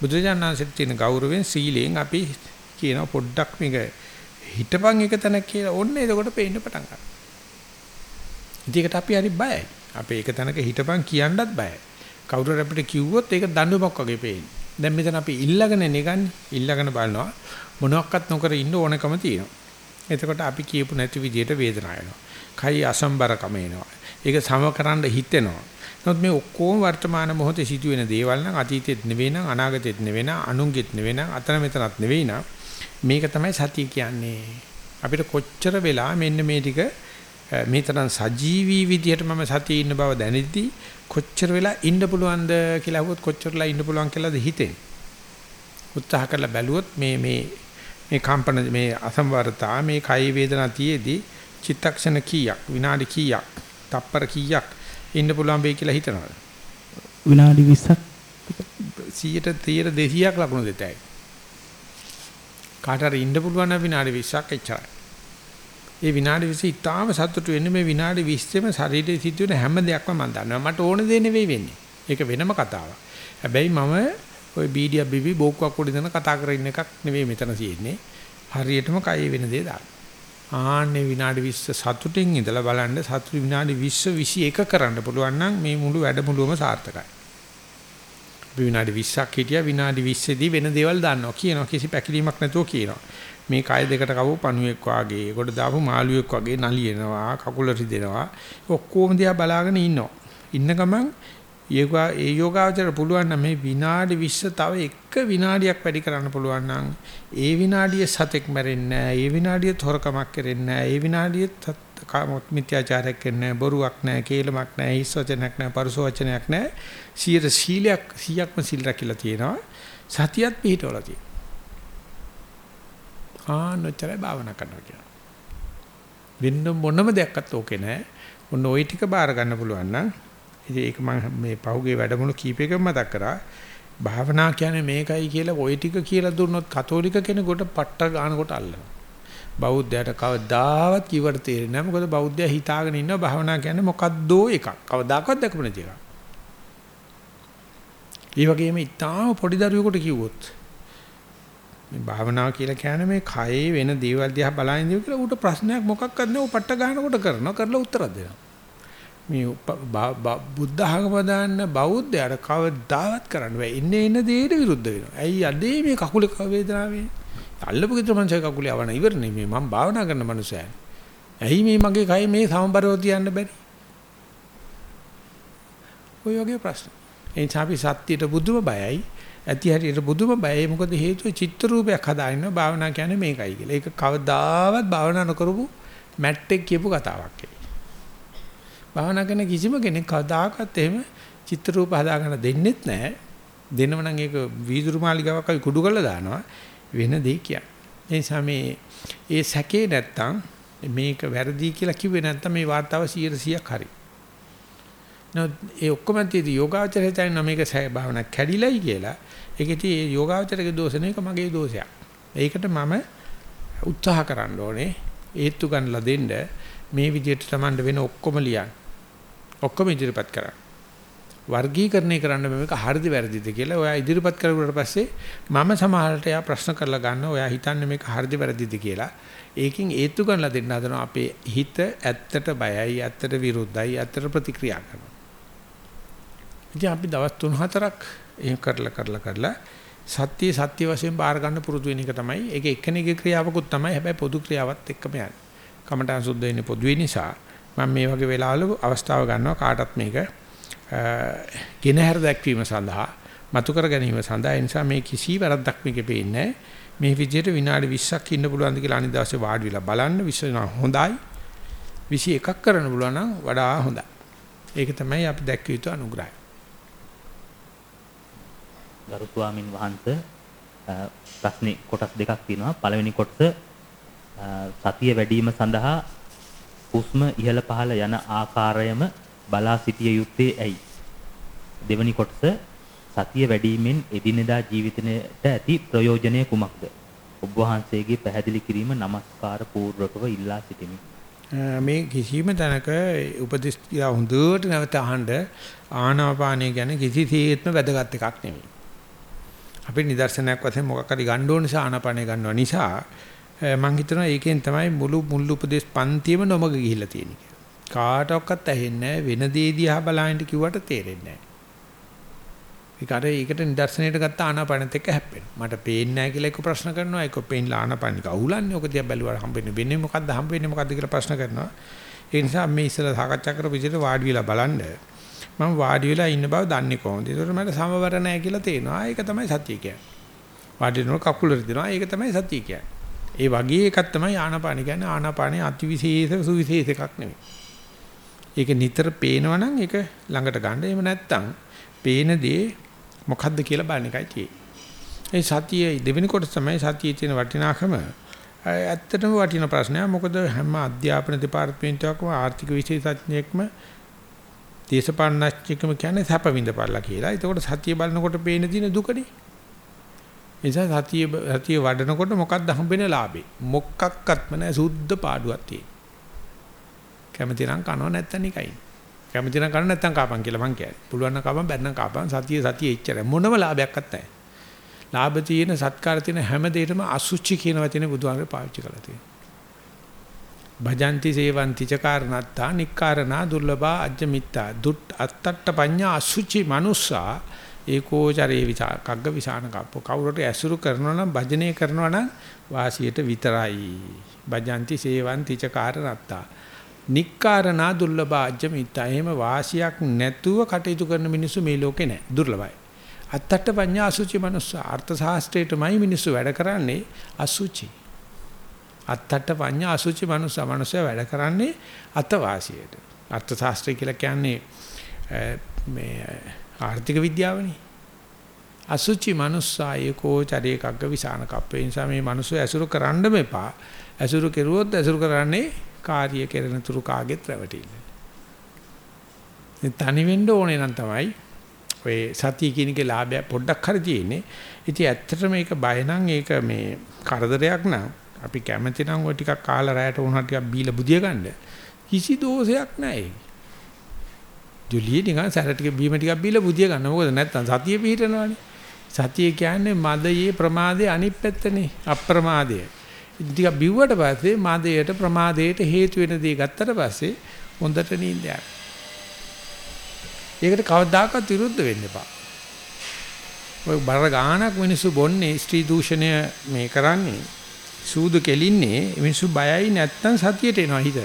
බුදුරජාණන්සෙත් තියෙන ගෞරවයෙන් සීලයෙන් අපි කියන පොඩ්ඩක් මේක හිටපන් එක තැනක් කියලා ඕන්න එතකොට පේන්න පටන් ගන්නවා. ඉතින් අපි හරි බයයි. අපි ඒක තැනක හිටපන් කියන්නත් බයයි. කවුරු හරි අපිට කිව්වොත් ඒක දඬුවමක් වගේ පේන්නේ. දැන් මෙතන අපි ඉල්ලගෙන නෙගන්නේ. ඉල්ලගෙන බලනවා මොනවත් නොකර ඉන්න ඕනකම තියෙනවා. එතකොට අපි කියපු නැති විදියට වේදනාව එනවා. කයි අසම්බරකම එනවා. ඒක සමකරන්න හිතෙනවා. නමුත් මේ ඔක්කොම වර්තමාන මොහොතේ සිදුවෙන දේවල් නම් අතීතෙත් නෙවෙයි නම් අනාගතෙත් නෙවෙයි නම් අනුන්ගෙත් නෙවෙයි නම් අතන මෙතනත් නෙවෙයි නම් මේක තමයි සතිය කියන්නේ. අපිට කොච්චර වෙලා මෙන්න මේ ටික මේ තරම් සජීවී විදියට මම සතියේ ඉන්න බව දැනෙද්දි කොච්චර වෙලා ඉන්න පුළුවන්ද කියලා අහුවොත් කොච්චරලා ඉන්න පුළුවන් කියලාද හිතෙන්නේ. උත්සාහ කරලා බැලුවොත් මේ මේ මේ කම්පන මේ අසම්වරතා මේ කයි වේදනා තියේදී චිත්තක්ෂණ කීයක් විනාඩි කීයක් තප්පර කීයක් ඉන්න පුළුවන් වෙයි කියලා හිතනවාද? විනාඩි 20ක් 100ට 100ට 200ක් ලකුණු දෙතයි. කාට හරි ඉන්න පුළුවන් නම් විනාඩි 20ක් එච්චරයි. ඒ විනාඩි 20 ඉතාලම සතුටු වෙන්නේ මේ විනාඩි 20ෙම ශරීරයේ සිදුවෙන හැම දෙයක්ම මම දන්නවා. මට ඕන දේ නෙවෙයි වෙන්නේ. ඒක වෙනම කතාවක්. හැබැයි මම ওই බීඩියක් බිබි බෝක්කුවක් උඩ දෙන කතා කරගෙන එකක් නෙවෙයි මෙතන තියෙන්නේ. හරියටම කයි වෙන දේ දාන්න. ආන්නේ විනාඩි 20 සතුටින් ඉඳලා බලන්න සතුටු විනාඩි 20 21 කරන්න පුළුවන් නම් මේ මුළු වැඩමුළුවම සාර්ථකයි. අපි විනාඩි 20ක් හිටියා විනාඩි 20 දී වෙන දේවල් දාන්නවා කියනවා කිසි පැකිලීමක් නැතුව කියනවා. මේ කය දෙකට කවු පණුවෙක් වාගේ කොට දාපු මාළුවෙක් වගේ නලියනවා කකුල රිදෙනවා ඔක්කොම දිහා බලාගෙන ඉන්නවා. ඉන්න ගමන් යෝගා ඒ යෝගාවචර පුළුවන් නම් මේ විනාඩි 20 තව එක විනාඩියක් වැඩි කරන්න පුළුවන් නම් ඒ විනාඩිය සතෙක් මැරෙන්නේ නැහැ. ඒ විනාඩිය තොරකමක් කරෙන්නේ නැහැ. ඒ විනාඩිය මිත්‍යාචාරයක් කරන්නේ බොරුවක් නැහැ, කේලමක් නැහැ, හිස් වචනයක් නැහැ, පරුස වචනයක් නැහැ. සියයට සීලයක් 100ක්ම සිල් රැකිලා තියෙනවා. සතියත් පිහිටවලා තියෙනවා. ආනොච්චරයි භාවනා කරනවා කියනවා. වෙන මොනම දෙයක්වත් ඕකේ නැහැ. ඔන්න ওই ටික බාර ගන්න පුළුවන් නම් ඉතින් ඒක මම මේ පහුගිය වැඩමුළු කීපයකම මතක් කරා. භාවනා කියන්නේ මේකයි කියලා ওই ටික කියලා දුන්නොත් කතෝලික කෙනෙකුට පට්ට ගන්නකොට අල්ලනවා. බෞද්ධයට කවදාවත් කිව්වට තේරෙන්නේ නැහැ. මොකද බෞද්ධයා හිතාගෙන ඉන්නවා භාවනා කියන්නේ මොකද්දෝ එකක්. කවදාකවත් දැකපු නැති එකක්. ඒ වගේම ඊටාම පොඩි දරුවෙකුට කිව්වොත් මේ භාවනාව කියලා කියන්නේ මේ කයේ වෙන දේවල් දිහා බලන දේ කියලා ඌට ප්‍රශ්නයක් මොකක්වත් නෑ ඌ පට්ට ගන්නකොට කරනවා කරලා උත්තරයක් දෙනවා. මේ බුද්ධ ආගම දාන්න බෞද්ධයාට කවදාවත් කරන්න බෑ. ඉන්නේ ඉන්න දෙයට විරුද්ධ වෙනවා. ඇයි අදේ මේ කකුලේ වේදනාවේ? අල්ලපු ගෙදර මනුස්සය කකුලේ අවන ඉවරනේ මේ මම භාවනා කරන මනුස්සයා. ඇයි මේ මගේ කය මේ සමබරව තියන්න බැරි? ඔය වගේ ප්‍රශ්න. එනිසා අපි සත්‍යයට බුදුම බයයි. ඇති හැටියට බුදුම බයයි. මොකද හේතුව චිත්‍ර රූපයක් හදාගෙන භාවනා කියන්නේ මේකයි කියලා. ඒක කවදාවත් භාවනා නොකරපු මැට්ටෙක් කියපු කතාවක් ඒක. භාවනා කරන කිසිම කෙනෙක් කදාකත් එහෙම චිත්‍ර රූප හදාගන්න දෙන්නෙත් නැහැ. දෙනව නම් ඒක වීදුරු මාලිගාවක් අපි කුඩු කරලා දානවා වෙන දෙයක් කියන්නේ. ඒ නිසා මේ ඒ සැකේ නැත්තම් මේක වැරදි කියලා කිව්වේ නැත්තම් මේ වார்த்தාව 100%ක් හරි. නමුත් ඒ ඔක්කොම තියෙදි යෝගාචරය තනින් මේක භාවනා කැඩිලයි කියලා. ඒකෙදී ඒ යෝගාචරයේ දෝෂ නෙවෙයි මගේ දෝෂයක්. ඒකට මම උත්සාහ කරන්න ඕනේ. ඒත්තු ගන්නලා දෙන්න මේ විදිහට Tamanට වෙන ඔක්කොම ලියන්න. ඔක්කොම ඉදිරිපත් කරන්න. වර්ගීකරණය කරන්න මේක හරිද වැරදිද කියලා ඔයා ඉදිරිපත් කරුවාට පස්සේ මම සමහරට එයා ප්‍රශ්න කරලා ගන්න ඔයා හිතන්නේ මේක හරිද වැරදිද කියලා. ඒකෙන් ඒත්තු ගන්නලා දෙන්න හදනවා අපේ හිත ඇත්තට බයයි ඇත්තට විරුද්ධයි ඇත්තට ප්‍රතික්‍රියා කරනවා. ඉතින් අපි දවස් 3-4ක් එහෙම කරලා කරලා කරලා සත්‍ය සත්‍ය වශයෙන් බාර ගන්න පුරුදු වෙන එක තමයි. ඒක එක්කෙනෙක්ගේ ක්‍රියාවකුත් තමයි. හැබැයි පොදු ක්‍රියාවත් එක්කම යන්නේ. කමඨාන් සුද්ධ වෙන්නේ පොදුවේ නිසා මම මේ වගේ වෙලාවල අවස්ථාව ගන්නවා කාටත් මේක. ගෙනහැර දැක්වීම සඳහා මතු කර ගැනීම සඳහා. ඒ නිසා මේ කිසි වැරද්දක් මේකේ පේන්නේ මේ විදිහට විනාඩි 20ක් ඉන්න පුළුවන්ද කියලා අනිත් දවසේ වාඩි වෙලා බලන්න. විශ්ව හොඳයි. 21ක් කරන්න පුළුවන් නම් වඩා හොඳයි. ඒක තමයි අපි දැක්විය යුතු අනුග්‍රහය. ගරු ස්වාමින් වහන්සේ ප්‍රශ්නේ කොටස් දෙකක් තියෙනවා. පළවෙනි කොටස සතිය වැඩිම සඳහා හුස්ම ඉහළ පහළ යන ආකාරයම බලා සිටිය යුත්තේ ඇයි? දෙවැනි කොටස සතිය වැඩිමෙන් එදිනෙදා ජීවිතයට ඇති ප්‍රයෝජනය කුමක්ද? ඔබ වහන්සේගේ පැහැදිලි කිරීම নমස්කාර පූර්වකව ඉල්ලා සිටිමි. මේ කිසිම තැනක උපදෙස් කියලා හොඳට නැවත අහන්න ආනාපානය ගැන කිසිසේත්ම වැදගත් එකක් නෙමෙයි. අපි නිදර්ශනයක් වශයෙන් මොකක් හරි ගන්න ඕන නිසා ආනාපානය ගන්නවා නිසා මම හිතනවා ඒකෙන් තමයි මුළු මුළු උපදේශ පන්තියම නොමග ගිහිල්ලා තියෙන්නේ. කාටවත් ඇහෙන්නේ නැහැ වෙන දේ දිහා බලහින්ට කිව්වට තේරෙන්නේ නැහැ. ඒක අර ඒකට නිදර්ශනයට ගත්ත ආනාපානෙත් එක්ක හැප්පෙනවා. මට පේන්නේ නැහැ කියලා එක ප්‍රශ්න කරනවා. ඒක පේන්නලා ආනාපානික අහුලන්නේ. ඔක දිහා බැලුවාට හම්බෙන්නේ වෙන්නේ මොකද්ද හම්බෙන්නේ මොකද්ද කියලා ප්‍රශ්න කරනවා. ඒ නිසා මේ ඉස්සලා සාකච්ඡා කරපු විදිහට වාඩි වෙලා බලන්න. මම වාඩි වෙලා ඉන්න බව දන්නේ කොහොමද? ඒකට මට සමවර නැහැ කියලා තේනවා. ඒක තමයි සතිය කියන්නේ. වාඩි වෙනකොට කකුල රිදෙනවා. ඒක තමයි සතිය කියන්නේ. ඒ වගේ එකක් තමයි ආනාපාන කියන්නේ. ආනාපානේ අතිවිශේෂ සුවිශේෂ එකක් නෙමෙයි. ඒක නිතර පේනවනම් ඒක ළඟට ගන්න. එහෙම නැත්නම් පේන දේ මොකද්ද කියලා බලන එකයි තියෙන්නේ. ඒ සතියේ දෙවෙනි කොටස තමයි සතියේ තියෙන වටිනාකම. ඇත්තටම වටින ප්‍රශ්නයක්. මොකද හැම අධ්‍යාපන දෙපාර්තමේන්තුවකම ආර්ථික විශේෂඥයෙක්ම දේශපාලනඥයෙක්ම කියන්නේ සැප විඳපල්ලා කියලා. ඒතකොට සතිය බලනකොට පේන දින දුකනේ. නිසා සතිය සතිය වඩනකොට මොකක්ද හම්බෙන ලාභේ? මොකක්වත්ම නැහැ සුද්ධ පාඩුවක් තියෙන. කැමති නම් කනව නැත්තම් නිකයි. කැමති නම් කරන්න නැත්තම් කාපන් කියලා මං කියන්නේ. පුළුවන් නම් කාපන් බැන්නම් කාපන් සතිය සතිය එච්චරයි. මොනම ලාභයක්වත් නැහැ. ලාභ තියෙන සත්කාර තියෙන හැම දෙයකම අසුචි කියන වචනේ බුදුහාමර පාවිච්චි කරලා තියෙනවා. භජಂತಿ සේවಂತಿ ච කාරණත්තා නික්කාරණා දුර්ලභා අජ්ජමිත්තා දුට් අත්තට්ට පඤ්ඤා අසුචි මනුස්සා ඒකෝචරේ විසා කග්ග විසාන කප්ප කවුරුට ඇසුරු කරනවා නම් භජනය කරනවා නම් වාසියට විතරයි භජಂತಿ සේවಂತಿ ච කාරණත්තා නික්කාරණා දුර්ලභාජ්‍ය මිත්තා. එහෙම වාසියක් නැතුව කටයුතු කරන මිනිස්සු මේ ලෝකේ නැහැ. දුර්ලභයි. අත්තට පඤ්ඤා අසුචි මනුස්ස අර්ථ ශාස්ත්‍රයටමයි මිනිස්සු වැඩ කරන්නේ අසුචි. අත්තට පඤ්ඤා අසුචි මනුස්ස මනුස්සය වැඩ කරන්නේ අතවාසියට. අර්ථ ශාස්ත්‍රය කියලා කියන්නේ මේ ආර්ථික විද්‍යාවනේ. අසුචි මනුස්සා ඒකෝ චරේකග්ග විසාන කප්පේ නිසා මේ මිනිස්සු ඇසුරු කරන්න මෙපා. ඇසුරු කෙරුවොත් ඇසුරු කරන්නේ කාර්ය කෙරෙන තුරු කාගෙත් රැවටිල්ල. තනි වෙන්න ඕනේ නම් තමයි ඔය සතිය කියන එකේ ලාභය පොඩ්ඩක් හරි තියෙන්නේ. ඉතින් ඇත්තට මේක බය නම් ඒක මේ කරදරයක් නම් අපි කැමති නම් ඔය ටිකක් කාලා රැයට වුණා ටිකක් බීලා බුදිය ගන්න. කිසි දෝෂයක් නැහැ. ජොලිය නිකන් සැර ටික බීම ටිකක් බීලා බුදිය ගන්න. මොකද නැත්තම් සතිය පිහිටනවානේ. සතිය කියන්නේ මදයේ ප්‍රමාදයේ අනිත් පැත්තනේ අප්‍රමාදයේ. ටිකක් බිව්වට පස්සේ මාදයට ප්‍රමාදයට හේතු වෙන දේ ගත්තට පස්සේ හොඳට නිින්ද යනවා. ඒකට කවදාකවත් විරුද්ධ වෙන්න එපා. ඔය බර ගානක් මිනිස්සු බොන්නේ ස්ත්‍රී දූෂණය මේ කරන්නේ සූදු කෙලින්නේ මිනිස්සු බයයි නැත්තම් සතියට එනවා හිත.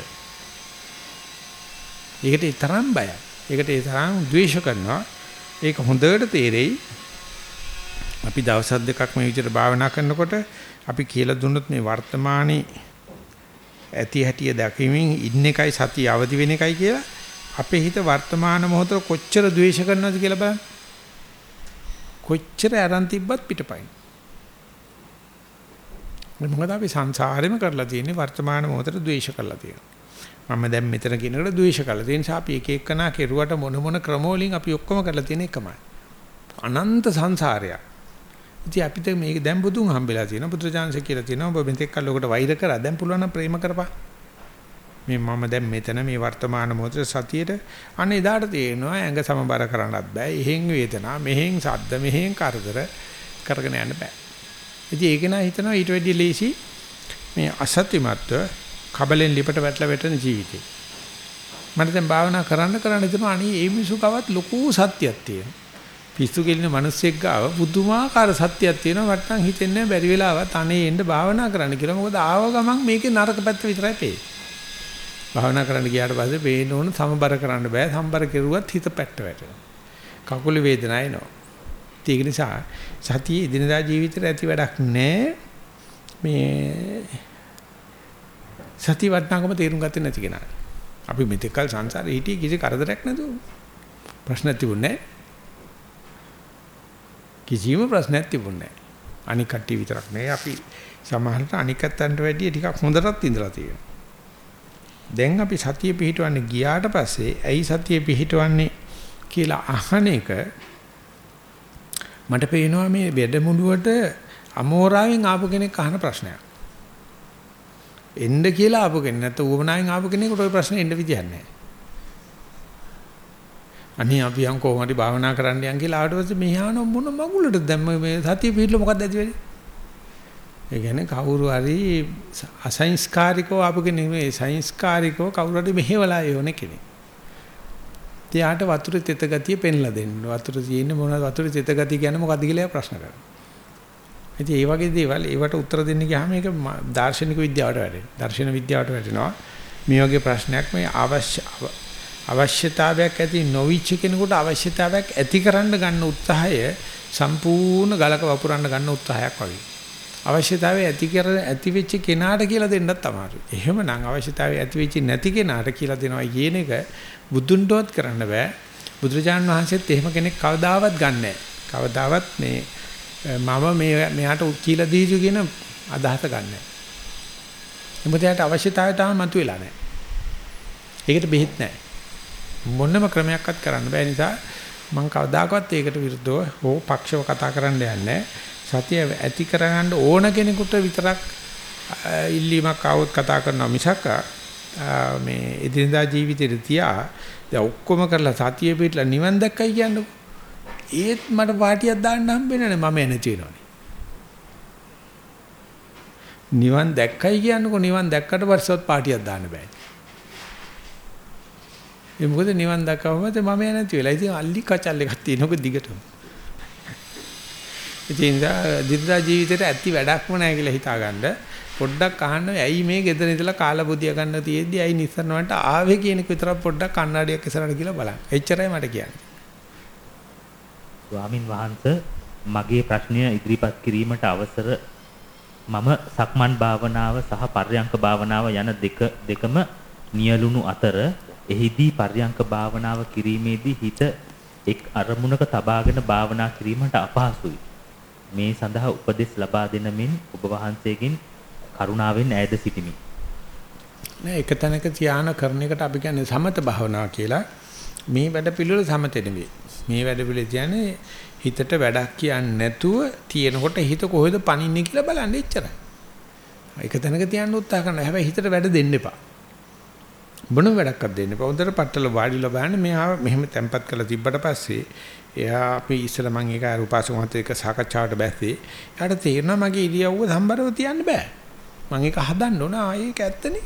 ඒකට ඒ තරම් බයයි. ඒකට ඒ තරම් ද්වේෂ කරනවා. ඒක හොඳට තේරෙයි. අපි දවස් දෙකක් මේ විදිහට භාවනා කරනකොට අපි කියලා දුන්නොත් මේ වර්තමානයේ ඇති හැටිය දැකීමෙන් ඉන්න එකයි සතිය අවදි වෙන එකයි කියලා අපේ හිත වර්තමාන මොහොතේ කොච්චර ද්වේෂ කරනවද කියලා බලන්න. කොච්චර අරන් තිබ්බත් පිටපයින්. මොකද අපි සංසාරෙම කරලා තියෙන්නේ වර්තමාන මොහොතේ ද්වේෂ කරලා තියෙනවා. මම දැන් මෙතන කියනකොට ද්වේෂ කරලා තියෙන නිසා අපි එක එකනා කෙරුවට මොන මොන ක්‍රමවලින් අපි ඔක්කොම කරලා තියෙන එකමයි. අනන්ත සංසාරයක්. ඉතින් අපිට මේක දැන් බුදුන් හම්බෙලා තියෙනවා පුත්‍රජානස කියලා තියෙනවා ඔබ මෙතෙක් කල් ඔකට වෛර කරා දැන් පුළුවන් නම් ප්‍රේම කරපන් මේ මම දැන් මෙතන මේ වර්තමාන මොහොතේ සතියේට අනේ එදාට තේරෙනවා ඇඟ සමබර කරන්නත් බෑ එහෙන් වේදනා මෙහෙන් සද්ද මෙහෙන් කරදර කරගෙන යන්න බෑ ඉතින් ඒක නා හිතනවා ඊට වැඩිය ලේසි මේ අසත්‍යමත්ව කබලෙන් ලිපට වැටලා වැටෙන ජීවිතේ මට දැන් භාවනා කරන්න කරන්න හිතනවා අනේ මේ මිසු කවත් ලොකු සත්‍යයක් තියෙනවා පිස්සු කෙලින මිනිස්සෙක් ගාව පුදුමාකාර සත්‍යයක් තියෙනවා මට නම් හිතෙන්නේ බැරි වෙලාවත් අනේ එන්න භාවනා කරන්න කියලා. මොකද ආව ගමන් මේකේ නරක පැත්ත විතරයි පේන්නේ. භාවනා කරන්න ගියාට පස්සේ පේන්න ඕන සමබර කරන්න බෑ. සමබර කෙරුවත් හිත පැට්ට වැටෙනවා. කකුල වේදනාව එනවා. ඒක නිසා සතිය දිනදා ජීවිතේට ඇති වැඩක් නෑ. මේ සතිය වටනකම තේරුම් ගත්තේ නැති කෙනා. අපි මෙතෙක්කල් සංසාරේ හිටියේ කිසි කරදරයක් නැතුව. ප්‍රශ්න තිබුණේ නැහැ. කිසිම ප්‍රශ්නයක් තිබුණේ නැහැ. අනික් කට්ටිය විතරක් නෙවෙයි අපි සමහරට අනික් අතන්ට වැඩිය ටිකක් හොඳටත් ඉඳලා තියෙනවා. දැන් අපි සතිය පිහිටවන්නේ ගියාට පස්සේ ඇයි සතිය පිහිටවන්නේ කියලා අහන එක මට පේනවා මේ වැඩමුළුවට අමෝරාවෙන් ආපු කෙනෙක් අහන ප්‍රශ්නයක්. එන්න කියලා ආපු කෙනෙක් නැත්නම් ඌමනායෙන් ආපු කෙනෙකුට ওই ප්‍රශ්නේ එන්න විදියක් නැහැ. අනේ අපි යම් කොහොම හරි භාවනා කරන්න යන් කියලා ආවට පස්සේ මෙහාන මොන මගුලට දැම්ම මේ සතිය පිළිල මොකද ඇති වෙන්නේ? ඒ කියන්නේ කවුරු හරි අසංස්කාරිකව ආපු කෙනෙක් නෙවෙයි සංස්කාරිකව කවුරු හරි මෙහෙवला යෝන කෙනෙක්. තියාට වතුරේ තෙත ගතිය පෙන්ලා දෙන්න. වතුරේ තියෙන මොනවද වතුරේ තෙත ගතිය කියන්නේ මොකද්ද කියලා ප්‍රශ්න කරනවා. ඉතින් මේ වගේ දේවල් ඒවට උත්තර දෙන්න ගියාම මේක දාර්ශනික විද්‍යාවට වැටෙනවා. දර්ශන විද්‍යාවට වැටෙනවා. මේ වගේ ප්‍රශ්නයක් මේ අවශ්‍ය අවශ්‍යතාවයක් ඇති නොවිච්ච කෙනෙකුට අවශ්‍යතාවයක් ඇති කරන්න ගන්න උත්සාහය සම්පූර්ණ ගලක වපුරන්න ගන්න උත්සාහයක් වගේ. අවශ්‍යතාවය ඇති කර ඇති වෙච්ච කෙනාට කියලා දෙන්නත් අමාරුයි. එහෙමනම් අවශ්‍යතාවය ඇති වෙච්ච නැති කෙනාට කියලා දෙනවා කියන එක බුදුන්ටවත් කරන්න බෑ. බුදුරජාණන් වහන්සේත් එහෙම කෙනෙක් කවදාවත් ගන්නෑ. කවදාවත් මේ මම මේ මෙයාට කියලා දීජු කියන අදහස ගන්නෑ. මොකද එයාට අවශ්‍යතාවය තාම මතුවෙලා නැහැ. ඒකට බෙහෙත් නැහැ. මොනම ක්‍රමයක්වත් කරන්න බෑ නිසා මම කවදාකවත් ඒකට විරුද්ධව හෝ පක්ෂව කතා කරන්න යන්නේ සතිය ඇති කරගන්න ඕන කෙනෙකුට විතරක් ඉල්ලීමක් આવොත් කතා කරනවා මිසක් මේ එදිනදා ජීවිතේට තියා දැන් ඔක්කොම කරලා සතිය පිටලා නිවන් දැක්කයි කියන්නකො ඒත් මට පාටියක් දාන්න හම්බෙන්නේ නැහැ මම නැති වෙනවනේ නිවන් දැක්කයි කියන්නකො නිවන් දැක්කට පස්සෙත් පාටියක් දාන්න බෑ ඒ මොකද නිවන් දැකවම මම නැති වෙලා. ඉතින් අල්ලි කචල් එකක් තියෙනකො දිගටම. ඉතින් දිනදා ජීවිතේට ඇති වැඩක්ම නැහැ කියලා හිතාගන්න පොඩ්ඩක් අහන්න ඇයි මේ ගෙදර ඉඳලා කාලා බුදිය ගන්න තියෙද්දි ඇයි නිස්සරණ වලට ආවේ කියන එක විතරක් පොඩ්ඩක් කන්නඩියක් ඉස්සරහට කියලා බලන්න. එච්චරයි මට කියන්නේ. ස්වාමින් වහන්සේ මගේ ප්‍රශ්නය ඉදිරිපත් කිරීමට අවසර මම සක්මන් භාවනාව සහ පර්යංක භාවනාව යන දෙක දෙකම නියලුණු අතර එහිදී පර්යංක භාවනාව කිරීමේදී හිත එක් අරමුණක තබාගෙන භාවනා කිරීමට අපහසුයි. මේ සඳහා උපදෙස් ලබා දෙන මෙන් ඔබ වහන්සේගෙන් කරුණාවෙන් ඈද සිටිමි. නෑ එක තැනක ධානා කරන එකට අපි කියන්නේ සමත භාවනාව කියලා. මේ වැඩ පිළිවෙල සමතෙ නෙවෙයි. මේ වැඩ පිළිවෙල කියන්නේ හිතට වැඩක් කියන්නේ නැතුව තියෙනකොට හිත කොහෙද පනින්නේ කියලා බලන්න එච්චරයි. එක තැනක තියන්න උත්සාහ කරනවා. හැබැයි හිතට වැඩ දෙන්න එපා. මොන වැඩක්වත් දෙන්න එපා. හොඳට පట్టල වාඩිලා බලන්න මෙහා මෙහෙම තැම්පත් කරලා තිබ්බට පස්සේ එයා අපි ඉස්සෙල්ලා මම ඒක අර උපාසක මහත්තයෙක් එක්ක සාකච්ඡාවට බැස්සේ. එයාට තේරෙනවා මගේ ඉරියව්ව සම්බරව තියන්න බෑ. මම ඒක හදන්න ඕන. ආ ඒක ඇත්තනේ.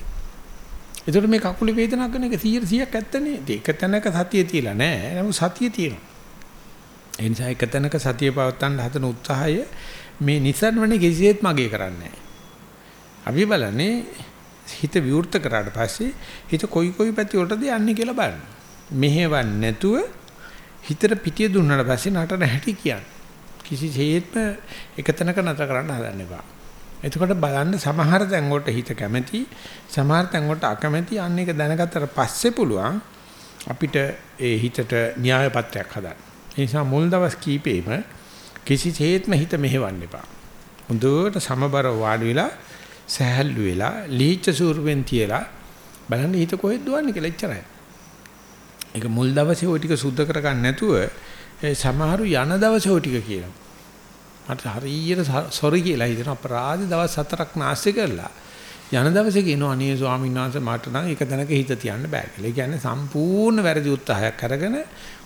ඒකට මේ කකුලේ වේදනාවක් කරන එක 100ක් ඇත්තනේ. ඒක තැනක සතිය තියලා නෑ. නමුත් සතිය තියෙනවා. ඒ නිසා එක තැනක සතිය පවත්වන්න හදන උත්සාහය මේ නිසන්වනේ කිසිසේත් මගේ කරන්නේ නෑ. අපි බලන්නේ හිත විවෘත කරාට පස්සේ හිත කොයි කොයි පැති වලටද යන්නේ කියලා බලන්න. මෙහෙවන් නැතුව හිතට පිටිය දුන්නාට පස්සේ නටන හැටි කියන්නේ. කිසිසේත්ම එකතැනක නතර කරන්න හදන්න එපා. එතකොට බලන්න සමහර තැන් වලට හිත කැමැති, සමහර තැන් වලට අකමැති අන්න එක දැනගත්තට පස්සේ පුළුවන් අපිට ඒ හිතට න්‍යාය පත්‍රයක් හදන්න. ඒ නිසා මුල් දවස් කීපෙම කිසිසේත්ම හිත මෙහෙවන්න එපා. හොඳට සමබර වාඩි වෙලා සහැල්ලු වෙලා ලීච්ඡ ස්වරූපෙන් තියලා බලන්න හිත කොහෙද දුවන්නේ කියලා එච්චරයි. ඒක මුල් දවසේ ওই ටික සුද්ධ කරගන්න නැතුව ඒ සමහරු යන දවසේ ওই ටික කියනවා. මට හරියට සොරි කියලා හිතන අපරාධ දවස් හතරක් නාස්ති කරලා යන දවසේ කියනවා අනේ ස්වාමීන් වහන්සේ මට නම් එක තැනක හිත තියන්න බෑ කියලා. ඒ කියන්නේ සම්පූර්ණ වැරදි උත්සාහයක් අරගෙන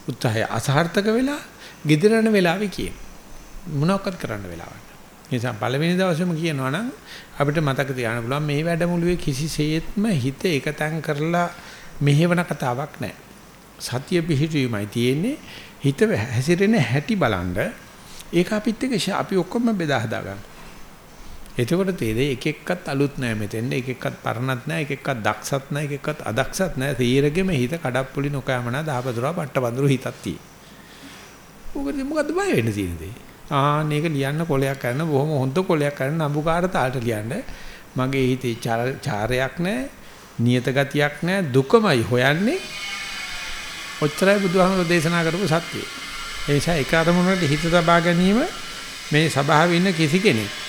උත්සාහය අසාර්ථක වෙලා gediරණ වෙලාවේ කියන. මොනවක්වත් කරන්න වෙලාවක්. නිසා පළවෙනි දවසේම කියනවා නම් අපිට මතක තියාගන්න පුළුවන් මේ වැඩමුළුවේ කිසිසේත්ම හිත එකතෙන් කරලා මෙහෙවන කතාවක් නැහැ. සතිය පිහිටීමයි තියෙන්නේ හිත හැසිරෙන හැටි බලන්න ඒක අපිත් එක්ක අපි ඔක්කොම බෙදා හදා ගන්න. එතකොට තේරෙයි එක එක්කත් අලුත් නැහැ මෙතෙන්ද එක එක්කත් පරණත් නැහැ එක එක්කත් දක්ෂත් නැහැ එක එක්කත් අදක්ෂත් නැහැ තීරගෙම හිත කඩප්පුලි නොකෑමනා දහපදුරා පට්ටබඳුරු හිතක් තියෙයි. මොකද මොකද්ද බය වෙන්න තියෙන්නේ? ආන්න ඒක ලියන්න කොලයක් කරන බොහොම හොඳ කොලයක් කරන නඹුකාර තාලට ලියන්න මගේ හිතේ චාරයක් නැහැ නියත ගතියක් නැහැ දුකමයි හොයන්නේ ඔච්චරයි බුදුහාමුදුරේ දේශනා කරපු සත්‍යය ඒ නිසා එක අරමුණකට හිත තබා ගැනීම මේ සභාවේ ඉන්න කිසි කෙනෙක්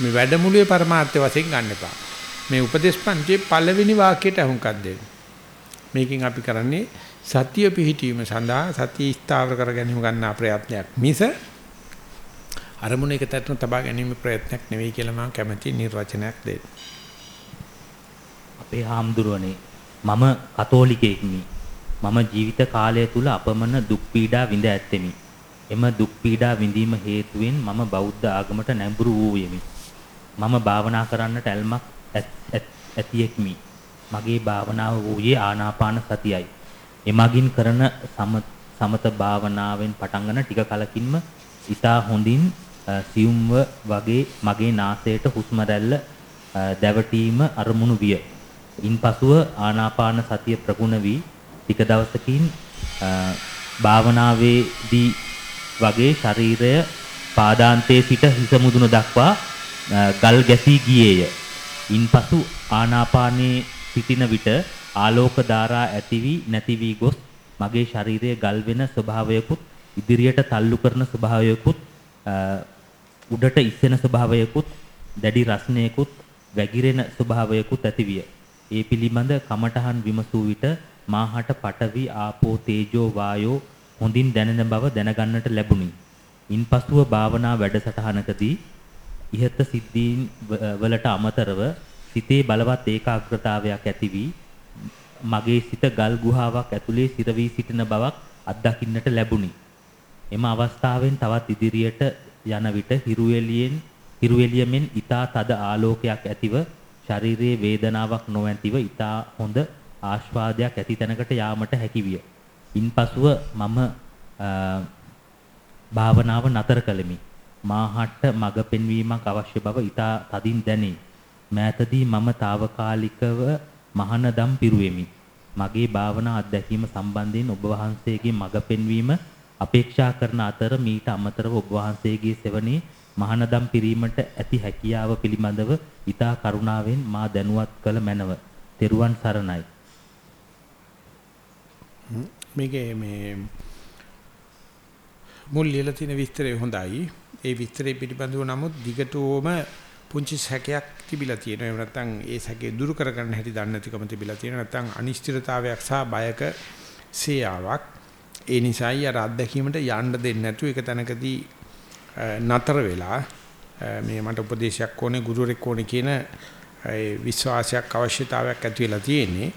මේ වැඩමුළුවේ පරමාර්ථය වශයෙන් ගන්න එපා මේ උපදේශ පන්තියේ පළවෙනි වාක්‍යයට අහුම්කම් දෙන්න මේකෙන් අපි කරන්නේ සතිය පිහිටීම සඳහා සතිය ස්ථාවර කර ගැනීම ගන්න ප්‍රයත්නයක් මිස අරමුණ එක තැනට තබා ගැනීම ප්‍රයත්නයක් නෙවෙයි කියලා මම කැමැති නිර්වචනයක් දෙන්න. අපේ හාමුදුරුවනේ මම කතෝලිකයෙක්මි. මම ජීවිත කාලය තුල අපමණ දුක් පීඩා විඳ ඇත්තෙමි. එම දුක් පීඩා විඳීම හේතුවෙන් මම බෞද්ධ ආගමට නැඹුරු වූයෙමි. මම භාවනා කරන්නට ඇල්මක් ඇතියෙක්මි. මගේ භාවනාව වූයේ ආනාපාන සතියයි. එමගින් කරන සමත භාවනාවෙන් පටන්ගෙන ටික කලකින්ම ඊටා හොඳින් සියුම්ව වගේ මගේ නාසයට හුස්ම රැල්ල දැවටීම අරමුණු විය. ඉන්පසුව ආනාපාන සතිය ප්‍රගුණ වී ටික දවසකින් භාවනාවේදී වගේ ශරීරය පාදාන්තයේ සිට හිස මුදුන දක්වා ගල් ගැසී ගියේය. ඉන්පසු ආනාපානයේ සිටින විට ආලෝක ධාරා ඇති වී නැති වී ගොස් මගේ ශරීරයේ ගල් වෙන ස්වභාවයකුත් ඉදිරියට තල්ලු කරන ස්වභාවයකුත් උඩට ඉස්සෙන ස්වභාවයකුත් දැඩි රස්නයකුත් වැగిරෙන ස්වභාවයකුත් ඇතිවිය. ඒ පිළිබඳ කමඨහන් විමසූ විට මාහට පඨවි ආපෝ තේජෝ වායෝ හොඳින් දැනෙන බව දැනගන්නට ලැබුණි. ඉන්පසුව භාවනා වැඩසටහනකදී ඉහත සිද්ධීන් වලට අමතරව සිතේ බලවත් ඒකාග්‍රතාවයක් ඇති වී මගේ සිත ගල් ගුහාවක් ඇතුලේ සිර වී සිටින බවක් අත්දකින්නට ලැබුණි. එම අවස්ථාවෙන් තවත් ඉදිරියට යන විට හිරු එළියෙන් හිරු එළියමෙන් ඊතා තද ආලෝකයක් ඇතිව ශාරීරියේ වේදනාවක් නොඇතිව ඊතා හොඳ ආස්වාදයක් ඇති තැනකට යාමට හැකි විය. ඉන්පසුව මම භාවනාව නතර කළෙමි. මාහට මඟ පෙන්වීමක් අවශ්‍ය බව ඊතා තදින් දැනේ. මෑතදී මම తాවකාලිකව මහානදම් පිරුවෙමි. මගේ භාවනා අත්දැකීම සම්බන්ධයෙන් ඔබ වහන්සේගේ මඟ පෙන්වීම අපේක්ෂා කරන අතර මීට අමතරව ඔබ වහන්සේගේ සෙවණේ මහානදම් පිරීමට ඇති හැකියාව පිළිබඳව ඊතා කරුණාවෙන් මා දැනුවත් කළ මැනව. තෙරුවන් සරණයි. මේකේ මේ මුල් ලියලා තියෙන විස්තරය හොඳයි. ඒ විස්තරේ පිටිබඳව නමුත් දිගටම පුංචි සැකයක් තිබිලා තියෙනවා. එහෙම නැත්නම් ඒ සැකේ දුරු කරගන්න හැටි දන්නේ නැතිකම තිබිලා තියෙනවා. නැත්නම් අනිශ්චිතතාවයක් සහ බයක සේයාවක්. ඒ නිසායි අර අත්දැකීමට යන්න දෙන්නේ නැතුව එක තැනකදී නතර වෙලා මේ මට උපදේශයක් ඕනේ ගුරුවරෙක් ඕනේ කියන ඒ විශ්වාසයක් අවශ්‍යතාවයක් ඇති වෙලා තියෙන්නේ.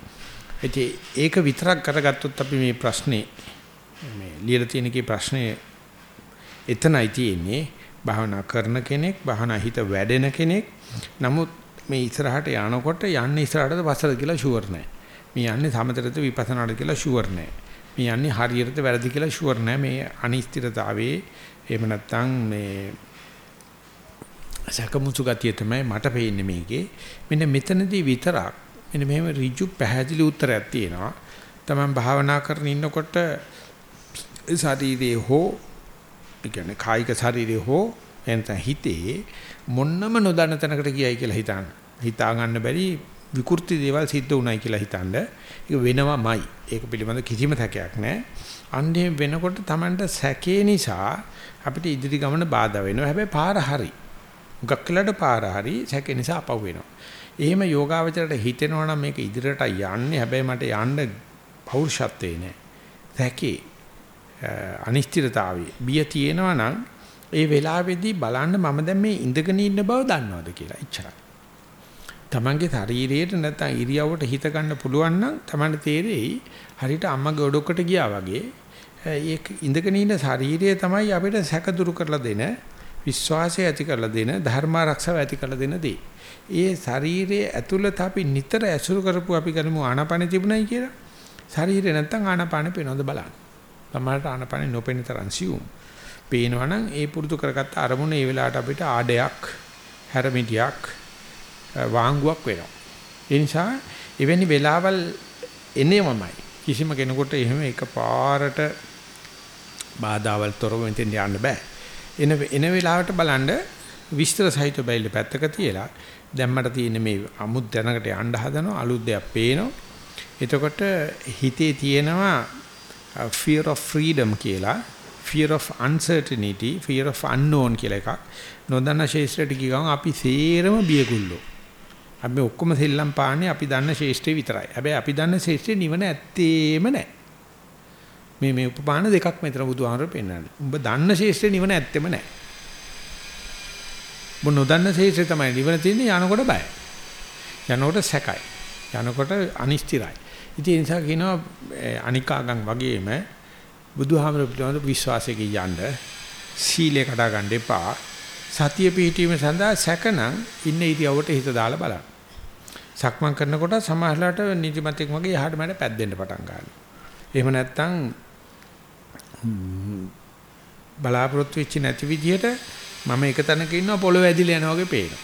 ඉතින් ඒක විතරක් කරගත්තොත් අපි මේ ප්‍රශ්නේ මේ ලියලා තියෙන කී ප්‍රශ්නේ එතනයි තියෙන්නේ. භාවනා කරන කෙනෙක්, භාවනා හිත වැඩෙන කෙනෙක්. නමුත් මේ ඉස්සරහට යනකොට යන්නේ ඉස්සරහටද පස්සට කියලා ෂුවර් නැහැ. මේ යන්නේ සමතරද විපස්සනාට කියලා ෂුවර් නැහැ. මේ යන්නේ හරියටද වැරදි කියලා ෂුවර් නැහැ. මේ අනිශ්චිතතාවයේ එහෙම නැත්නම් මේ සකමුසු ගතිය තමයි මට පේන්නේ මේකේ. මෙන්න මෙතනදී විතරක් මෙන්න මෙහෙම ඍජු පැහැදිලි උත්තරයක් තියෙනවා. තමන් භාවනා කරන ඉන්නකොට ශරීරයේ හෝ කියන්නේ කායික ශරීරයේ හෝ එනත හිතේ මොන්නම නොදන්න තැනකට ගියයි කියලා හිතන්න. හිතා ගන්න බැරි විකෘති දේවල් සිද්ධ වුණයි කියලා හිතනද ඒක වෙනවමයි. ඒක පිළිබඳ කිසිම තැකයක් නැහැ. අන්නේ වෙනකොට Tamanට සැකේ නිසා අපිට ඉදිරි ගමන බාධා වෙනවා. හැබැයි පාර හරි. මුගක් කියලාට පාර හරි සැකේ නිසා අපව වෙනවා. එහෙම යෝගාවචරයට හිතෙනවා නම් මේක ඉදිරියට යන්නේ හැබැයි මට යන්න පෞරුෂත්වේ නෑ. සැකේ අනිශ්චිතතාවයේ බිය තියෙනවා නම් ඒ වෙලාවේදී බලන්න මම දැන් මේ ඉඳගෙන ඉන්න බව දන්නවද කියලා ඉච්චරයි. තමන්ගේ ශරීරයට නැත්නම් ඉරියව්වට හිත ගන්න පුළුවන් නම් තමන්ට තේරෙයි හරියට අම්මගේ ඔඩොක්කට ගියා වගේ ඒ ඉඳගෙන ඉන්න ශරීරය තමයි අපිට සැක දුරු කරලා දෙන විශ්වාසය ඇති කරලා දෙන ධර්ම ආරක්ෂාව ඇති කරලා දෙන දේ. ඒ ශරීරයේ ඇතුළත අපි නිතර ඇසුරු කරපු අපි කරමු ආනාපානෙ තිබුණයි කියලා. ශරීරේ නැත්තම් ආනාපානෙ පේනවද බලන්න. තමයිට ආනාපානෙ නොපෙනෙන තරම් සියුම්. පේනවනම් ඒ පුරුදු කරගත්ත අරමුණ ඒ වෙලාවට අපිට ආඩයක්, හැරමිටියක්, වාංගුවක් වෙනවා. ඒ නිසා එවැනි වෙලාවල් එනේමමයි. කිසිම කෙනෙකුට එහෙම එකපාරට බාධාවල් තොරව මෙතෙන් යන්න බෑ. එන එන වෙලාවට බලන්න විස්තර සහිත බයිල පැත්තක තියලා දැම්මට තියෙන මේ අමුත් දැනකට යන්න හදනවා අලුත් දෙයක් පේනවා. එතකොට හිතේ තියෙනවා Uh, fear of freedom කියලා fear of uncertainty fear of unknown කියලා එකක්. නොදන්න ශේෂ්ත්‍රයට ගියම අපි සේරම බියගුල්ලෝ. අපි ඔක්කොම සෙල්ලම් පාන්නේ අපි දන්න ශේෂ්ත්‍රේ විතරයි. හැබැයි අපි දන්න ශේෂ්ත්‍රේ නිවන ඇත්තේම නැහැ. මේ මේ උපපාන දෙකක් මෙතන බුදුහාමර පෙන්නන්නේ. උඹ දන්න ශේෂ්ත්‍රේ නිවන ඇත්තෙම නැහැ. උඹ නොදන්න ශේෂ්ත්‍රේ තමයි නිවන තියෙන්නේ යනකොට බයයි. යනකොට සැකයි. යනකොට අනිශ්චිතයි. ඉතින් ඒ නිසා කියනවා අනිකාගම් වගේම බුදුහාමර පිළිබඳ විශ්වාසයක යන්න සීලය කඩා ගන්න එපා. සතිය පිහිටීම සඳහා සැකනම් ඉන්න ඉරියවට හිත දාලා බලන්න. සක්මන් කරනකොට සමහරලාට නිදිමතෙක් වගේ යහට මට පැද්දෙන්න පටන් ගන්නවා. එහෙම නැත්නම් බලාපොරොත්තු වෙච්ච නැති විදිහට මම එක තැනක ඉන්නවා පොළොව ඇදිලා යනවා වගේ පේනවා.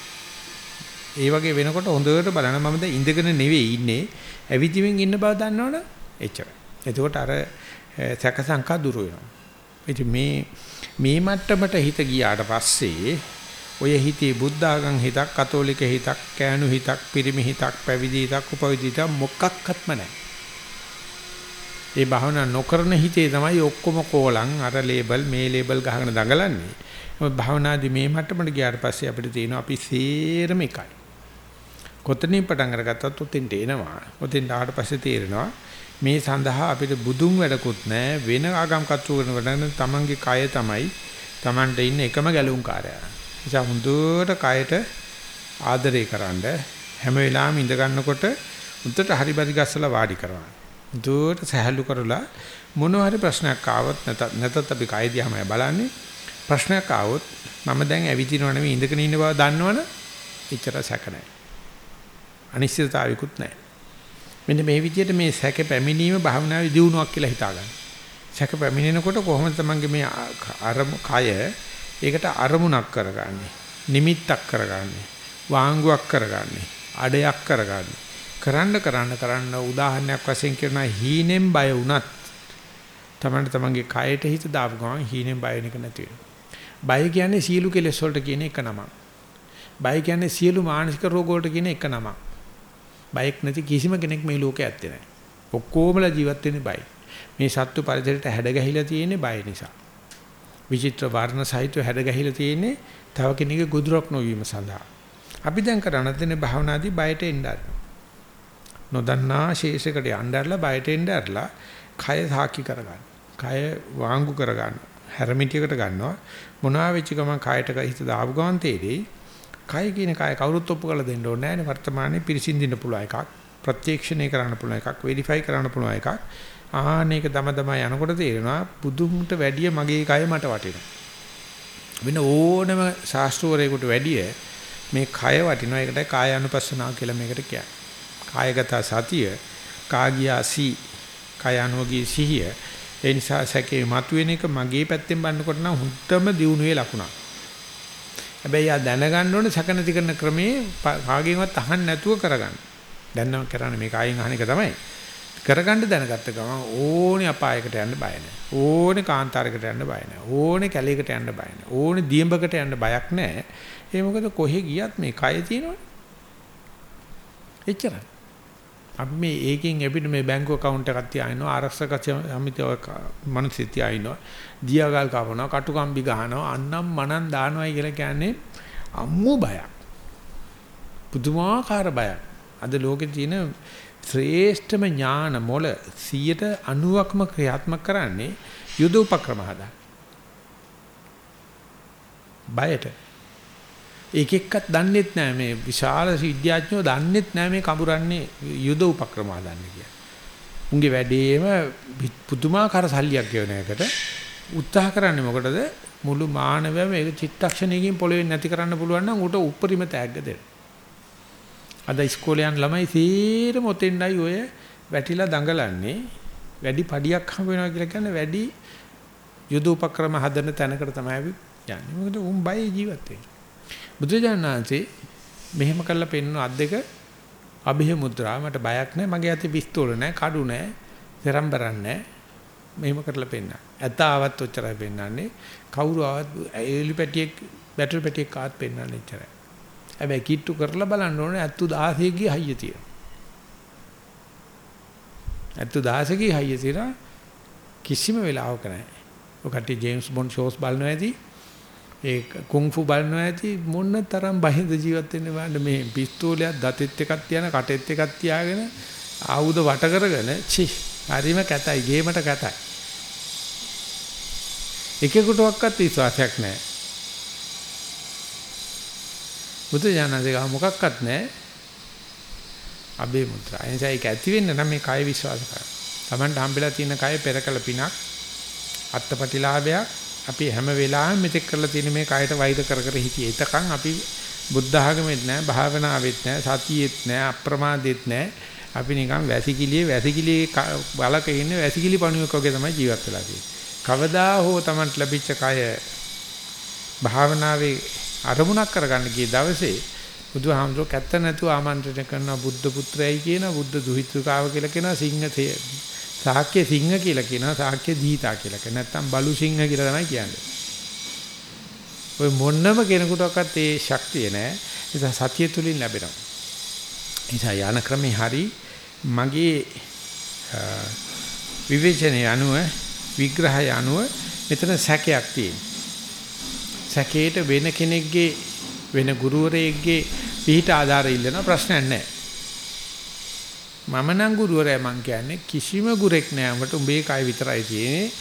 ඒ වගේ වෙනකොට හොඳට බලන්න මම දැන් ඉඳගෙන නෙවෙයි ඉන්නේ ඇවිදිමින් ඉන්න බව දන්නවනේ එච්චරයි. එතකොට අර සැක සංකා දුර වෙනවා. ඉතින් මේ මේ මට්ටමට හිත ගියාට පස්සේ ඔය හිතේ බුද්ධ ආගම් හිතක් කතෝලික හිතක් කෑනු හිතක් පිරිමි හිතක් පැවිදි හිතක් උපවිදි හිතක් මොකක්වත්ම නැහැ. ඒ භාවනා නොකරන හිතේ තමයි ඔක්කොම කෝලං අර ලේබල් මේ ලේබල් ගහගෙන දඟලන්නේ. මොකද භාවනාදී මේ මට්ටමට ගියාට පස්සේ අපිට තියෙනවා අපි සේරම එකයි. කොතනින් පටන් අරගත්තත් උතින්ට එනවා. උතින් ආවට පස්සේ තේරෙනවා මේ සඳහා අපිට බුදුන් වැඩකුත් නැහැ වෙන ආගම් කට්ටු කරන වැඩන තමන්ගේ කය තමයි තමන්ට ඉන්න එකම ගැලුම් කාර්යය. නිසා හොඳට කයට ආදරය කරන්න හැම වෙලාවෙම ඉඳ ගන්නකොට උන්ට හරි බරි ගස්සලා වාඩි කරනවා. දුවට සහැල්ලු කරලා මොනවා හරි ප්‍රශ්නයක් ආවොත් නැතත් නැතත් අපි කය දිහාම බලන්නේ ප්‍රශ්නයක් ආවොත් මම දැන් ඇවිදිනව නෙවෙයි ඉඳගෙන ඉන්න බව දන්නවනේ එච්චර සැක නැහැ. අනිශ්චිතතාවිකුත් නැහැ. මෙන්න මේ විදිහට මේ සැක පැමිණීම භාවනාවේ දියුණුවක් කියලා හිතා ගන්න. සැක පැමිණෙනකොට කොහොමද තමන්ගේ මේ අරමු කය ඒකට අරමුණක් කරගන්නේ. නිමිත්තක් කරගන්නේ. වාංගුවක් කරගන්නේ. අඩයක් කරගන්නේ. කරන්න කරන්න කරන්න උදාහරණයක් වශයෙන් කරන හීනෙන් බය වුණත් තමන්ට තමන්ගේ කයට හිත දාපු ගමන් හීනෙන් බය වෙන එක නැති වෙනවා. බය කියන්නේ සියලු කෙලෙස් වලට කියන එක නමක්. බය කියන්නේ සියලු මානසික රෝග වලට කියන එක නමක්. බයක් නැති කිසිම කෙනෙක් මේ ලෝකේ ඇත්තේ නැහැ. ඔක්කොමලා ජීවත් වෙන්නේ බයි. මේ සත්තු පරිසරයට හැඩ ගැහිලා තියෙන්නේ බය නිසා. විචිත්‍ර වර්ණ සහිතව හැඩ ගැහිලා තියෙන්නේ තව කෙනෙකුගේ ගොදුරක් නොවීම සඳහා. අපි දැන් කරණ දෙන්නේ භාවනාදී බයට එන්න නොදන්නා ශේෂයකට යnderලා බයට එnderලා කය සාකි කරගන්න. කය වාංගු කරගන්න. හැරමිටියකට ගන්නවා. මොනවා වෙච්ච ගමන් කයට හිත දාපු ගමන් තේරෙයි කය කියන කය කවුරුත් ඔප්පු කරලා දෙන්න ඕනේ නැහැ නේ. වර්තමානයේ පිරිසිඳින්න පුළුවන් එකක්. ප්‍රත්‍යක්ෂණය කරන්න පුළුවන් එකක්. වෙරිෆයි කරන්න පුළුවන් එකක්. ආහනේක දම දම යනකොට තේරෙනවා බුදුමුට වැඩිය මගේ කය මට වටිනවා. වෙන ඕනම ශාස්ත්‍රවරයෙකුට වැඩිය මේ කය වටිනවා. ඒකට කායානුපස්සනාව කියලා මේකට කියන්නේ කායගත සතිය කාගියාසි කායानुගී සිහිය. ඒ නිසා සැකේ මතුවෙන එක මගේ පැත්තෙන් බලනකොට නම් හුත්තම දියුණුවේ ලකුණක්. හැබැයි ආ දැනගන්න ඕනේ සැක නැති කරන ක්‍රමේ කාගෙන්වත් අහන්න නැතුව කරගන්න. දැන් නම් කරන්නේ මේ කායෙන් අහන එක තමයි. කරගන්න දැනගත්ත ගමන් ඕනේ අපායකට යන්න බය නැහැ. ඕනේ කාන්තාරයකට යන්න බය නැහැ. ඕනේ කැලේකට යන්න බය නැහැ. ඕනේ දියඹකට යන්න බයක් නැහැ. ඒ මොකද කොහෙ ගියත් මේ කය තියෙනවනේ. එච්චරයි. අපි මේ ඒකෙන් අපිට මේ බැංකු account එකක් තියාිනවා ආරක්ෂක සමිතිය මිනිස්සු තියාිනවා දියාගල් කපනවා කටුකම්බි ගහනවා අන්නම් මනන් දානවයි කියලා කියන්නේ අම්මු බයක්. පුදුමාකාර බයක්. අද ලෝකේ තියෙන ශ්‍රේෂ්ඨම ඥාන මොළ 190ක්ම ක්‍රියාත්මක කරන්නේ යුද උපක්‍රම හදා. බයට. එක එක්කත් දන්නෙත් නෑ මේ විශාල විද්‍යාඥයෝ දන්නෙත් නෑ මේ කඹරන්නේ යුද උපක්‍රම හදන්න කියලා. උන්ගේ වැඩේම පුදුමාකාර සල්ලියක් ගෙවන එකට උත්සාහ කරන්නේ මොකටද? මුළු මානවයම ඒක චිත්තක්ෂණයකින් පොළවෙන් නැති කරන්න පුළුවන් නම් උට උපරිම තෑග්ග දෙන්න. අද ඉස්කෝලේ යන ළමයි සීරම ඔතෙන්ඩයි ඔය වැටිලා දඟලන්නේ වැඩි පඩියක් හම්බ වෙනවා කියලා කියන්නේ වැඩි යුද උපක්‍රම හදන තැනකට තමයි අපි යන්නේ. මොකද උන් බය ජීවත් වෙන්නේ. බුදුජානනාංශේ මෙහෙම කරලා පෙන්වන අත් දෙක අභිහ මුද්‍රා මට බයක් නැහැ මගේ අතේ පිස්තෝල නැහැ කඩු නැහැ සරම්බරන් නැහැ මෙහෙම කරලා පෙන්නන. ඇත්ත ආවත් ඔච්චරයි පෙන්නන්නේ කවුරු ආවත් එලි පැටියෙක් බැටරි පැටියෙක් ආවත් පෙන්නන්නේ එච්චරයි. හැබැයි කිට්ටු කරලා බලන්න ඕනේ ඇත්තු 16 ගේ හයිය තියෙනවා. ඇත්තු 16 ගේ හයිය තියෙනවා කිසිම වෙලාවක නැහැ. ඔකට ජේම්ස් බොන්ඩ් ෂෝස් බලනවා ඇති ඒ කුන්ෆු බලනවා ඇති මොන තරම් බහිඳ ජීවත් වෙන්න බලන්න මේ පිස්තෝලයක් දතෙත් එකක් තියන කටෙත් එකක් තියාගෙන ආයුධ වට කරගෙන චි හරිම කැතයි ගේමට කැතයි එකෙකුටවත් විශ්වාසයක් නැහැ බුදු ජානක මොකක්වත් නැහැ අබේ මුද්‍රා. ඒ නිසා ඒක ඇති වෙන්න නම් මේ කය විශ්වාස කරන්න. Tamanට හම්බෙලා තියෙන කය පෙරකල පිනක් අත්පටිලාභයක් අපි හැම වෙලාවෙම මෙතෙක් කරලා තියෙන මේ කයට වෛර කර කර හිටියේ. එතකන් අපි බුද්ධ ආගමෙත් නැහැ, භාවනාවෙත් නැහැ, සතියෙත් නැහැ, අප්‍රමාදෙත් නැහැ. අපි නිකන් වැසිකිළියේ වැසිකිළියේ බලක ඉන්නේ වැසිකිලි පණුවෙක් වගේ තමයි ජීවත් වෙලා තියෙන්නේ. කවදා හෝ Tamanට ලැබිච්ච කය භාවනාවේ අරමුණක් කරගන්න ගිය දවසේ බුදුහාමුදුරුවෝ කැත්ත නැතුව ආමන්ත්‍රණය කරන බුද්ධ පුත්‍රයයි කියන බුද්ධ දුහිතෘකාව කියලා කියන සිංහ සාක්‍ය සිංහ කියලා කියනවා සාක්‍ය දීතා කියලා කියන නැත්තම් බලු සිංහ කියලා තමයි කියන්නේ. ඔය මොන්නම කෙනෙකුටවත් ඒ ශක්තිය නැහැ. ඒ සතිය තුලින් ලැබෙනවා. නිසා යන ක්‍රමේ හරි මගේ විවේචනය අනුව විග්‍රහය අනුව මෙතන සැකයක් තියෙනවා. සැකේට වෙන කෙනෙක්ගේ වෙන ගුරුවරයෙක්ගේ පිහිට ආධාර ඉල්ලන ප්‍රශ්නයක් නැහැ. මම නම් ගුරුවරයා මං කියන්නේ කිසිම ගුරෙක් නෑ උඹට උඹේ කය විතරයි තියෙන්නේ.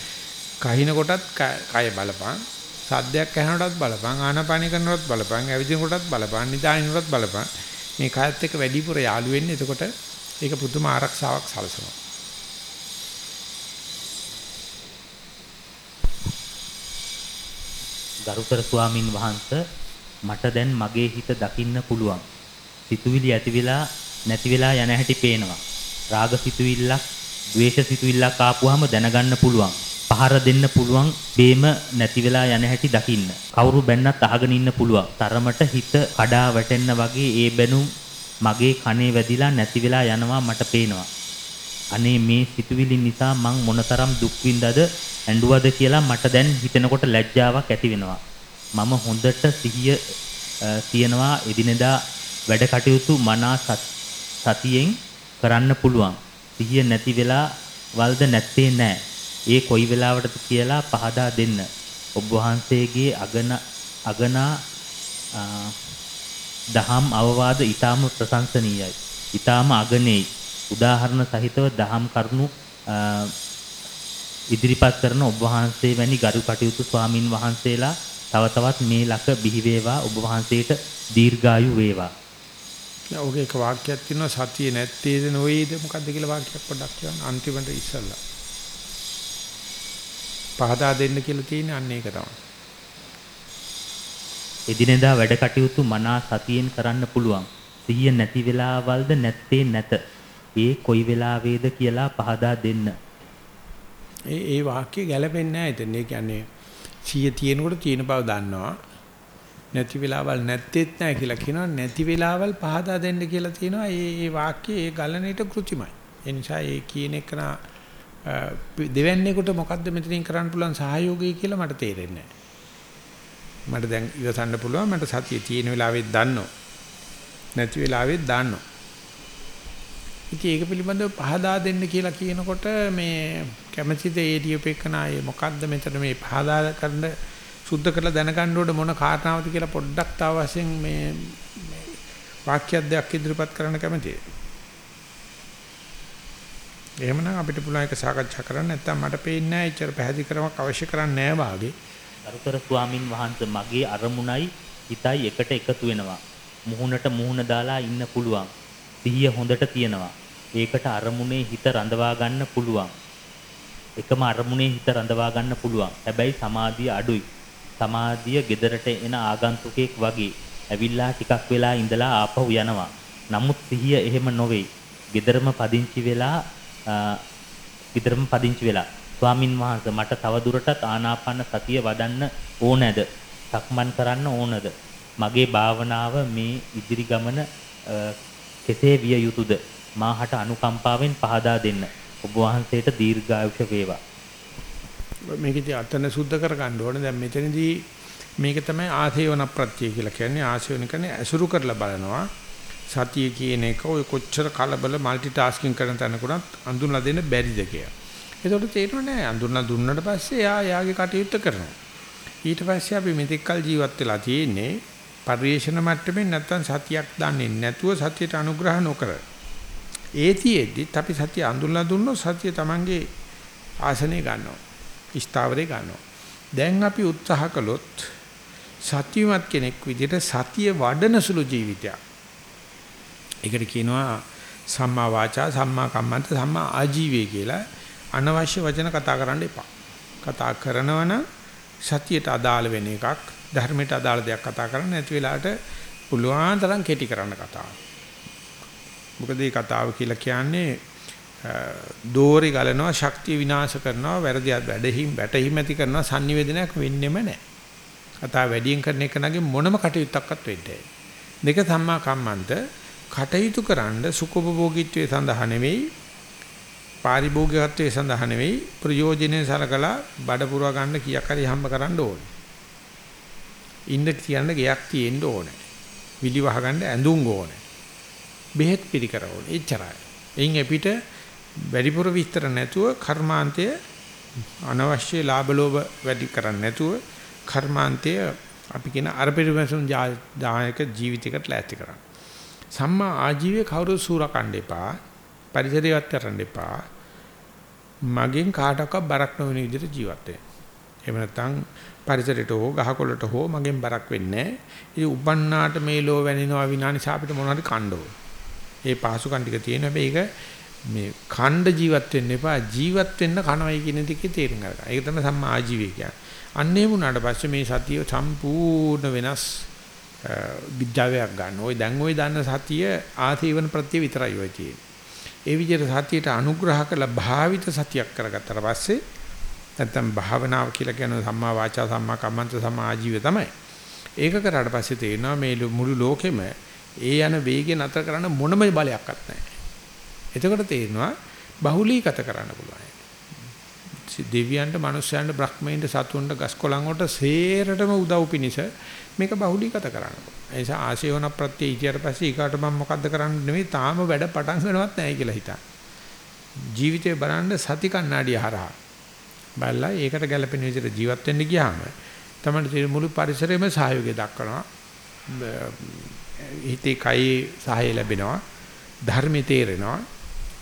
කහින කොටත් කය බලපං. සද්දයක් ඇහෙනකොටත් බලපං. ආනාපානි කරනකොටත් බලපං. ඇවිදින කොටත් බලපං. නිදානිනකොටත් බලපං. මේ කයත් එක්ක වැඩිපුර යාළු වෙන්නේ එතකොට ඒක පුදුම ආරක්ෂාවක් සලසනවා. ගරුතර ස්වාමින් වහන්සේ මට දැන් මගේ හිත දකින්න පුළුවන්. සිතුවිලි ඇති වෙලා නැති වෙලා යන හැටි පේනවා. රාග සිතුවිල්ලක්, ද්වේෂ සිතුවිල්ලක් ආපුවාම දැනගන්න පුළුවන්. පහර දෙන්න පුළුවන් බේම නැති වෙලා යන හැටි දකින්න. කවුරු බැන්නත් අහගෙන ඉන්න පුළුවන්. තරමට හිත කඩා වැටෙන්න වගේ ඒ බැනුම් මගේ කනේ වැදිලා නැති වෙලා යනවා මට පේනවා. අනේ මේ සිතුවිලි නිසා මං මොනතරම් දුක් විඳද ඇඬුවද කියලා මට දැන් හිතෙනකොට ලැජ්ජාවක් ඇති වෙනවා. මම හොඳට සිහිය තියනවා එදිනෙදා වැඩ කටයුතු මනා සතියෙන් කරන්න පුළුවන්. සිහිය නැති වෙලා වල්ද නැත්තේ නෑ. ඒ කොයි වෙලාවටද කියලා පහදා දෙන්න. ඔබ වහන්සේගේ අගන අගනා දහම් අවවාද ඊටාම ප්‍රශංසනීයයි. ඊටාම අගනේයි. උදාහරණ සහිතව දහම් කරුණු ඉදිරිපත් කරන ඔබ වහන්සේ වැනි ගරු කටයුතු ස්වාමින් වහන්සේලා තව තවත් මේ ලක බිහි වේවා ඔබ වහන්සේට දීර්ඝායු වේවා. ඔහුගේ එක වාක්‍යයක් තියෙනවා සතිය නැත්තේද නොවේද මොකද්ද කියලා වාක්‍යයක් පොඩ්ඩක් කියන්න අන්තිමට ඉස්සල්ලා. පහදා දෙන්න කියලා තියෙන්නේ අන්න ඒක තමයි. එදිනෙදා වැඩ කටයුතු මනා සතියෙන් කරන්න පුළුවන්. සිහිය නැති වෙලාවල්ද නැත්තේ නැත. ඒ කොයි වෙලාවේද කියලා පහදා දෙන්න. ඒ ඒ වාක්‍ය ගැලපෙන්නේ නැහැ එතන. ඒ කියන්නේ සිහිය තියෙනකොට තියෙන බව දන්නවා. නැති වෙලාවල් නැත්තේත් නැහැ කියලා කියනවා. නැති වෙලාවල් පහදා දෙන්න කියලා තියෙනවා. ඒ ඒ වාක්‍ය ඒ ගලණයට કૃතිමයි. ඒ නිසා ඒ කියන එක දෙවැන්නේකට මොකද්ද මෙතනින් කරන්න පුළුවන් සහයෝගය කියලා මට තේරෙන්නේ නැහැ. මට දැන් ඉවසන්න පුළුවන් මට සතිය තියෙන වෙලාවෙත් දන්නෝ. නැති වෙලාවෙත් දන්නෝ. ඉතින් ඒක පිළිබඳව පහදා දෙන්න කියලා කියනකොට මේ කැමැතිද ඒ දීපේකනායේ මොකද්ද මෙතන මේ පහදා කරන්න සුද්ධ කරලා දැනගන්න ඕන මොන කාරණාවද කියලා පොඩ්ඩක් තව වශයෙන් මේ වාක්‍යයක් දෙයක් ඉදිරිපත් කරන්න කැමතියි. එහෙමනම් අපිට පුළුවන් එක සාකච්ඡා කරන්න නැත්නම් මට පේන්නේ නැහැ එච්චර පැහැදිලි කරමක් අවශ්‍ය කරන්නේ නැහැ වාගේ. අරුතර ස්වාමින් වහන්සේ මගේ අරමුණයි හිතයි එකට එකතු වෙනවා. මුහුණට මුහුණ දාලා ඉන්න පුළුවන්. සිහිය හොඳට තියෙනවා. ඒකට අරමුණේ හිත රඳවා ගන්න පුළුවන්. එකම අරමුණේ හිත රඳවා ගන්න පුළුවන්. හැබැයි සමාධිය අඩුයි. සමාධිය gederට එන ආගන්තුකෙක් වගේ ඇවිල්ලා ටිකක් වෙලා ඉඳලා ආපහු යනවා. නමුත් සිහිය එහෙම නොවේ. gederම පදිංචි වෙලා gederම පදිංචි වෙලා ස්වාමින් වහන්සේ මට තව දුරටත් ආනාපාන සතිය වඩන්න ඕනෑද? සක්මන් කරන්න ඕනද? මගේ භාවනාව මේ ඉදිරි ගමන කෙසේ විය යුතුද? මාහට අනුකම්පාවෙන් පහදා දෙන්න. ඔබ වහන්සේට දීර්ඝායුෂ වේවා. මේකදී අතන සුද්ධ කර ගන්න ඕනේ. දැන් මෙතනදී මේක තමයි ආසේවන ප්‍රත්‍ය කියලා කියන්නේ ආසේවන කියන්නේ ඇසුරු කරලා බලනවා. සතිය කියන එක ඔය කොච්චර කලබල মালටි ටාස්කින් කරන තැනකටත් අඳුනලා දෙන්න බැරිද කියලා. ඒකට තේරෙන්නේ නැහැ. අඳුනලා දුන්නට පස්සේ යා යාගේ කටයුත්ත කරනවා. ඊට පස්සේ අපි මෙතෙක්කල් ජීවත් වෙලා තියෙන්නේ පරිේශන මට්ටමින් නැත්තම් සතියක් දන්නේ නැතුව සතියට අනුග්‍රහ නොකර. ඒතිෙද්දිත් අපි සතිය අඳුල්ලා දුන්නොත් සතිය Tamange ආසනේ ගන්නවා. ස්ථාවරේ ගන්නවා. දැන් අපි උත්සාහ කළොත් සතියමත් කෙනෙක් විදිහට සතිය වඩන සුළු ජීවිතයක්. ඒකට කියනවා සම්මා වාචා සම්මා කම්මන්ත සම්මා ආජීවය කියලා අනවශ්‍ය වචන කතා කරන්න එපා. කතා කරනවනම් සතියට අදාළ වෙන එකක් ධර්මයට අදාළ දෙයක් කතා කරන්න නැති වෙලාවට පුළුවන් තරම් කෙටි කරන්න කතාව. මොකද මේ කතාව කියලා කියන්නේ දෝරි ගලනවා ශක්තිය විනාශ කරනවා වැරදි වැඩහිම් වැටහිම් ඇති කරනවා sannivedanayak වෙන්නෙම නැහැ. කතාව වැඩියෙන් කරන එක නගේ මොනම කටයුත්තක්වත් වෙන්නේ දෙක සම්මා කම්මන්ත කටයුතු කරන්න සුඛෝපභෝගීත්වයේ සඳහා නෙවෙයි පාරිභෝගිකත්වයේ සඳහා නෙවෙයි ප්‍රයෝජනෙ සලකලා බඩ පුරව ගන්න කීයක් හරි හම්බ කරන්න ඕනේ. ඉන්න කියන්න ගයක් තියෙන්න ඕනේ. විලි වහ ගන්න ඇඳුම් ඕනේ. බෙහෙත් පිළිකර ඕනේ. එච්චරයි. එයින් අපිට වැඩිපුර විස්තර නැතුව කර්මාන්තය අනවශ්‍ය ලාභ ලෝභ වැඩි කරන්නේ නැතුව කර්මාන්තය අපි කියන අර පරිවසුන් දායක ජීවිතයකට ලෑස්ති කරන්න. සම්මා ආජීවයේ කවුරු සූරකණ්ඩ එපා. පරිසරයවත් කරන්න එපා. මගෙන් කාටවත් බරක් නොවන විදිහට ජීවත් වෙන්න. එහෙම නැත්නම් පරිසරයට හෝ ගහකොළට හෝ මගෙන් බරක් වෙන්නේ නැහැ. ඉතින් උපන්නාට මේ ලෝ වැනිනවා විනානිසා අපිට මොනවද කණ්ඩෝ. ඒ පහසුකම් ටික තියෙන හැබැයි ඒක මේ ඛණ්ඩ ජීවත් වෙන්න එපා ජීවත් වෙන්න කනවයි කියන දෙකේ තේරුම් ගන්න. ඒක තමයි සම්මා ආජීවය කියන්නේ. අන්නේ වුණාට පස්සේ මේ සතිය සම්පූර්ණ වෙනස් විද්‍යාවයක් ගන්න. ওই දැන් ওই දන්න සතිය ආසීවන ප්‍රත්‍ය විතරයි ඔය තියෙන්නේ. ඒ විදිහට සතියට අනුග්‍රහ කළ භාවිත සතියක් කරගත්තට පස්සේ නැත්තම් භාවනාව කියලා කියන සම්මා වාචා සම්මා කම්මන්ත සම්මා ආජීවය තමයි. ඒක කරාට පස්සේ තේරෙනවා මේ මුළු ලෝකෙම ඒ යන වේගය නතර කරන්න මොනම බලයක්වත් නැහැ. එතකොට තේරෙනවා බහුලීගත කරන්න පුළුවන්. දෙවියන්ට, මනුස්සයන්ට, බ්‍රහ්මයන්ට, සතුන්ට, ගස්කොළන් වලට සේරටම උදව් පිනිස මේක බහුලීගත කරන්න. ඒ නිසා ආශේවන ප්‍රත්‍ය ඊටියට පස්සේ ඊකට මම මොකද්ද කරන්න නෙමෙයි තාම වැඩ පටන් ගන්නවත් නැහැ කියලා හිතා. ජීවිතේ බලන්න සති කණ්ණාඩිය හරහා බලලා ඒකට ගැළපෙන විදිහට ජීවත් වෙන්න ගියාම තමයි මුළු පරිසරයේම සහයෝගය දක්වනවා. හිතේ කයි සහාය ලැබෙනවා. ධර්මයේ තේරෙනවා.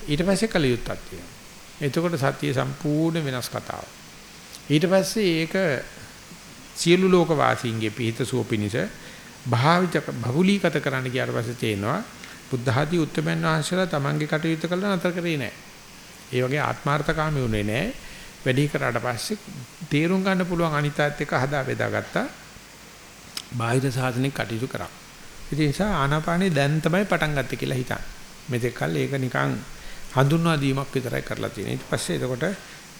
ඊට පස්සේ කලියුත්තක් තියෙනවා. එතකොට සතිය සම්පූර්ණ වෙනස් කතාවක්. ඊට පස්සේ ඒක සියලු ලෝක වාසීන්ගේ පිහිට සුවපිනිස භාවිත බහුලීගත කරන්න ගියාට පස්සේ තේනවා බුද්ධ ආදී උත්තරමන් වහන්සේලා තමන්ගේ කටයුතු කළා නතර කරේ නැහැ. ඒ වගේ ආත්මార్థකාමී වුණේ නැහැ. වැඩි කරාට පස්සේ තේරුම් ගන්න පුළුවන් අනිත්‍යත් එක්ක හදා බෙදාගත්තා. බාහිර සාධනෙක කටයුතු කරා. ඉතින් ඒ නිසා ආනාපානේ දැන් තමයි පටන් ගත්තේ කියලා හිතන්න. මෙතෙක් කල් ඒක නිකන් හඳුන්වා දීමක් විතරයි කරලා තියෙන්නේ. ඊට පස්සේ එතකොට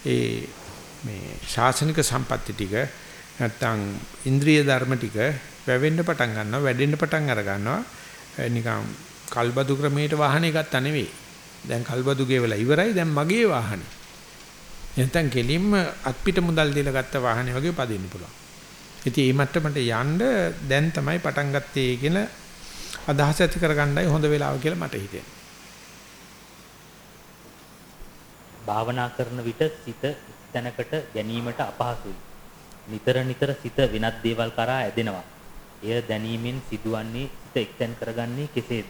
ඒ මේ ශාසනික සම්පatti ටික නැත්තම් ඉන්ද්‍රිය ධර්ම ටික වැවෙන්න පටන් ගන්නවා, වැඩෙන්න පටන් අර ගන්නවා. නිකන් කල්බදු ක්‍රමයට වාහනේ ගත්තා නෙවෙයි. දැන් කල්බදු ගෙවලා ඉවරයි. දැන් මගේ වාහනේ. නැත්තම් කෙලින්ම අත්පිට මුදල් දීලා ගත්ත වාහනේ වගේ පදින්න පුළුවන්. ඉතින් මේ මට්ටමට යන්න දැන් තමයි පටන් ගත්තේ කියලා අදහස ඇති කරගන්නයි හොඳ වෙලාව කියලා මට හිතෙනවා. භාවනා කරන විට සිත තැනකට ගැනීමට අපහසුයි. නිතර නිතර සිත වෙනත් දේවල් කරා ඇදෙනවා. එය දැනීමෙන් සිදුවන්නේ සිත එක්තැන් කරගන්නේ කෙසේද?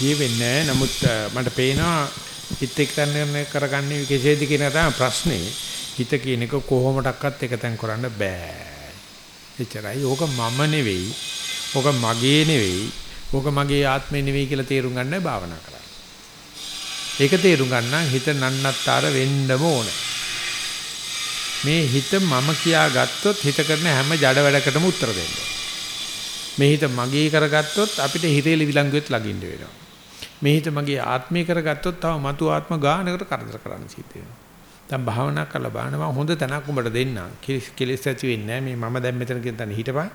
දී වෙන්නේ නමුත් මට පේනවා හිත එක්තැන් කරගන්නේ කෙසේද කියන තමයි ප්‍රශ්නේ. හිත කියන එක කොහොමඩක්වත් එකතෙන් කරන්න බෑ. එච්චරයි. ඕක මම නෙවෙයි. ඕක මගේ නෙවෙයි. ඕක මගේ ආත්මේ නෙවෙයි කියලා තේරුම් ගන්නයි භාවනා කරන්නේ. ඒක තේරුම් ගන්න හිත නන්නත්තර වෙන්නම ඕනේ. මේ හිත මම කියා ගත්තොත් හිත කරන හැම ජඩ වැඩකටම උත්තර දෙන්න. මේ හිත මගේ කරගත්තොත් අපිට හිතේලි විලංගුවෙත් ළඟින්න වෙනවා. මේ හිත මගේ ආත්මය කරගත්තොත් තව මතු ආත්ම ගානකට කරදර කරන්න සිද්ධ වෙනවා. දැන් භාවනා කරලා බලනවා හොඳ තැනක් උඹට දෙන්නම්. කෙලෙස් ඇති වෙන්නේ නැහැ. මේ මම දැන් මෙතන කියන තැන හිටපන්.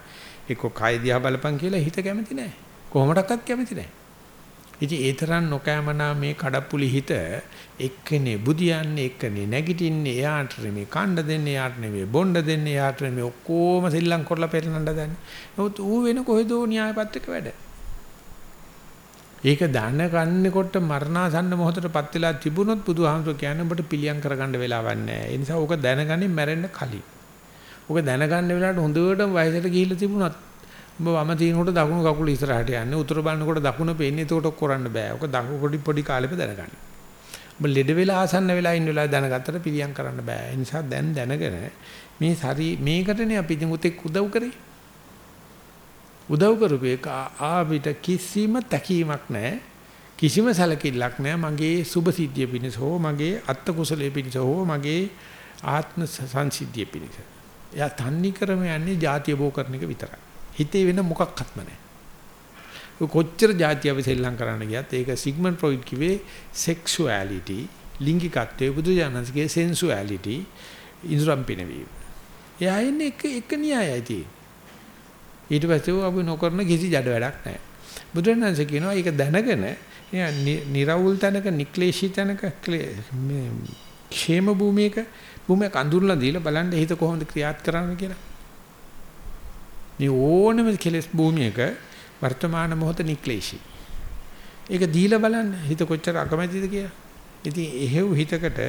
එක්ක කය දිහා බලපන් කියලා හිත කැමති නැහැ. කොහොමඩක්වත් කැමති නැහැ. ඉතින් ඒ තරම් නොකෑමනා මේ කඩප්පුලි හිත එක්කනේ බුදියන්නේ එක්කනේ නැගිටින්නේ එයාට නෙමෙයි කණ්ඩ දෙන්නේ එයාට නෙමෙයි බොණ්ඩ දෙන්නේ එයාට නෙමෙයි ඔක්කොම සෙල්ලම් කරලා පෙරලන්න දන්නේ. නමුත් ඌ වෙන කොහෙදෝ න්‍යායපත්‍රක වැඩ. ඒක දැනගන්නකොට මරණාසන්න මොහොතටපත් වෙලා තිබුණොත් බුදුහාමුදුර කියන්නේ ඔබට පිළියම් කරගන්න වෙලාවක් නැහැ. ඒ නිසා ඕක දැනගන්නේ මැරෙන්න කලින්. ඕක දැනගන්න වෙලාවට හොඳටම වයසට ගිහිල්ලා තිබුණත් උඹ වම තිනකොට දකුණු කකුල ඉස්සරහට යන්නේ උතුර බලනකොට දකුණ පේන්නේ එතකොට කරන්න බෑ. ඔක දකුණු පොඩි පොඩි කාලෙම දැනගන්න. උඹ ලෙඩ වෙලා ආසන්න වෙලා ඉන්න වෙලාව දැනගත්තට පිළියම් කරන්න බෑ. ඒ නිසා දැන් දැනගෙන මේ සරි මේකටනේ අපි ඉතින් උතෙක් උදව් කරේ. උදව් කරපු එක ආවිත කිසිම තැකීමක් නැහැ. කිසිම සැලකිල්ලක් නැහැ මගේ සුභ සිද්ධිය පිණිස හෝ මගේ අත්ත කුසලයේ පිණිස හෝ මගේ ආත්ම සංසිද්ධිය පිණිස. එයා තන්නේ කරම යන්නේ ಜಾතිය බෝ කරන එක විතරයි. හිතේ වෙන මොකක්වත්ම නැහැ. කොච්චර ಜಾතිය අපි සෙල්ලම් කරන්න ගියත් ඒක සිග්මන්ඩ් ෆ්‍රොයිඩ් කිව්වේ සෙක්ෂුවැලිටි ලිංගිකත්වයේ බුදුජානකගේ සෙන්සුවැලිටි ඉන්ද්‍රම් පිනවීම. එයා ඉන්නේ එක එක න්‍යායයි තියෙන්නේ. ඊට පස්සේ අපි නොකරන කිසි ජඩ වැඩක් නැහැ. බුදුරණන්සේ කියනවා ඒක දැනගෙන නිරවුල් තැනක නික්ලේශී තැනක මේ ക്ഷേම භූමියක භූමියක අඳුරලා දීලා බලන්න හිත කොහොමද ක්‍රියාත් කරන්නේ කියලා. මේ ඕනම කෙලස් භූමියක වර්තමාන මොහොත නික්ලේශී. ඒක දීලා බලන්න හිත කොච්චර අකමැතිද කියලා. ඉතින් එහෙව් හිතකට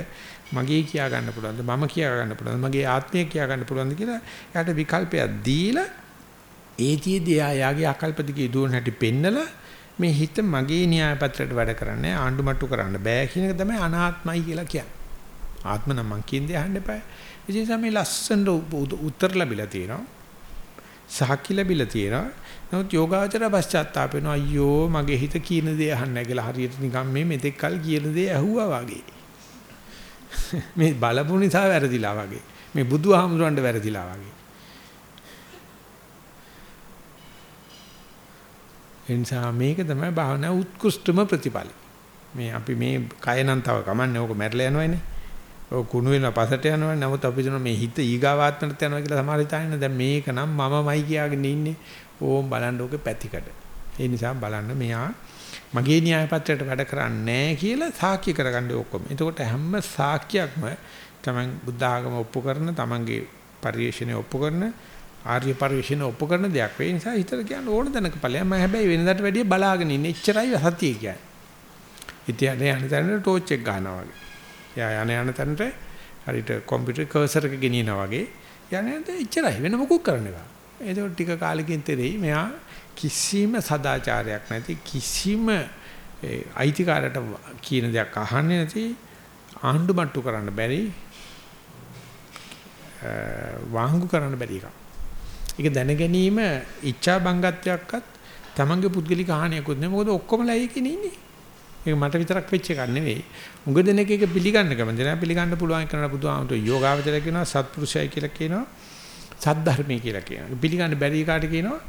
මගේ කියා ගන්න පුළුවන්ද මම කියා ගන්න පුළුවන්ද මගේ ආත්මය කියා ගන්න පුළුවන්ද කියලා එයාට විකල්පයක් දීලා ඒතියදී එයාගේ අකල්ප දිගේ දුවන හැටි පෙන්නලා මේ හිත මගේ න්‍යාය පත්‍රයට වැඩ කරන්නේ ආණ්ඩු මට්ටු කරන්න බෑ කියන එක තමයි අනාත්මයි කියලා කියන්නේ. ආත්ම නම් මං කියන්නේ අහන්න එපා. ඉතින් සමේ ලස්සන උත්තර ලැබිලා තියෙනවා. සාක්ෂි ලැබිලා තියෙනවා. නමුත් යෝගාචර පශ්චාත්තාප වෙනවා අයියෝ මගේ හිත කියන දේ අහන්නේ නැහැ කියලා හරියට නිකන් මේ මෙතෙක් කල් කියන දේ ඇහුවා වගේ. මේ බලපු නිසා වැරදිලා වගේ. මේ බුදුහාමුදුරන්ට වැරදිලා වගේ. එනිසා මේක තමයි භාවනා උත්කෘෂ්ඨම ප්‍රතිඵල. මේ අපි මේ කය නම් තව කමන්නේ ඕක මැරලා යනවනේ. ඔය කුණු වෙන පසට යනවනේ. නමුත් අපි දන්න මේ හිත ඊගාවාත්මට යනවා කියලා සමහර හිතන්නේ දැන් මේක නම් මමමයි කියාගෙන ඉන්නේ. ඕම් බලන්න ඕකේ පැතිකඩ. ඒ නිසා බලන්න මෙයා මගේ න්‍යාය පත්‍රයට වැඩ කරන්නේ නැහැ කියලා සාක්ෂි කරගන්න ඔක්කොම. එතකොට හැම සාක්ෂියක්ම තමන් බුද්ධ ආගම ඔප්පු කරන තමන්ගේ පරිශ්‍රණය ඔප්පු කරන ආර්ය පරිශ්‍රණය ඔප්පු කරන දෙයක් වේ. නිසා හිතට කියන්න ඕන දැනක ඵලයක්. මම හැබැයි වෙනදාට වැඩිය බලාගෙන ඉන්නේ. එච්චරයි සතිය කියන්නේ. ඉතින් යන තැනට ටෝච් එක ගන්නවා වගේ. යා යන යන තැනට හරියට කම්පියුටර් කර්සර් එක ගෙනියනවා වගේ. යන යන එච්චරයි වෙන මොකුත් කරන්න එපා. ඒක ටික කාලෙකින් තේරෙයි මෙයා කිසිම සදාචාරයක් නැති කිසිම අයිතිකාරයට කියන දෙයක් අහන්නේ නැති ආණ්ඩු මට්ටු කරන්න බැරි වාංගු කරන්න බැරි එකක්. ඒක දැන ගැනීම ඉච්ඡා බංගත්වයක්වත් තමන්ගේ පුද්ගලික හානියකුත් නෙමෙයි. මොකද ඔක්කොමලා ඒකේ ඉන්නේ. ඒක මට විතරක් වෙච්ච එකක් නෙවෙයි. උඟ දෙනෙක් එක පිළිගන්න කැමති නැහැ. පිළිගන්න පුළුවන් කරන බුදුහාමුදුරු යෝගාවචර කියනවා සත්පුරුෂය කියලා කියනවා. සද්ධර්මය කියලා කියනවා. පිළිගන්න බැරි කාට කියනවා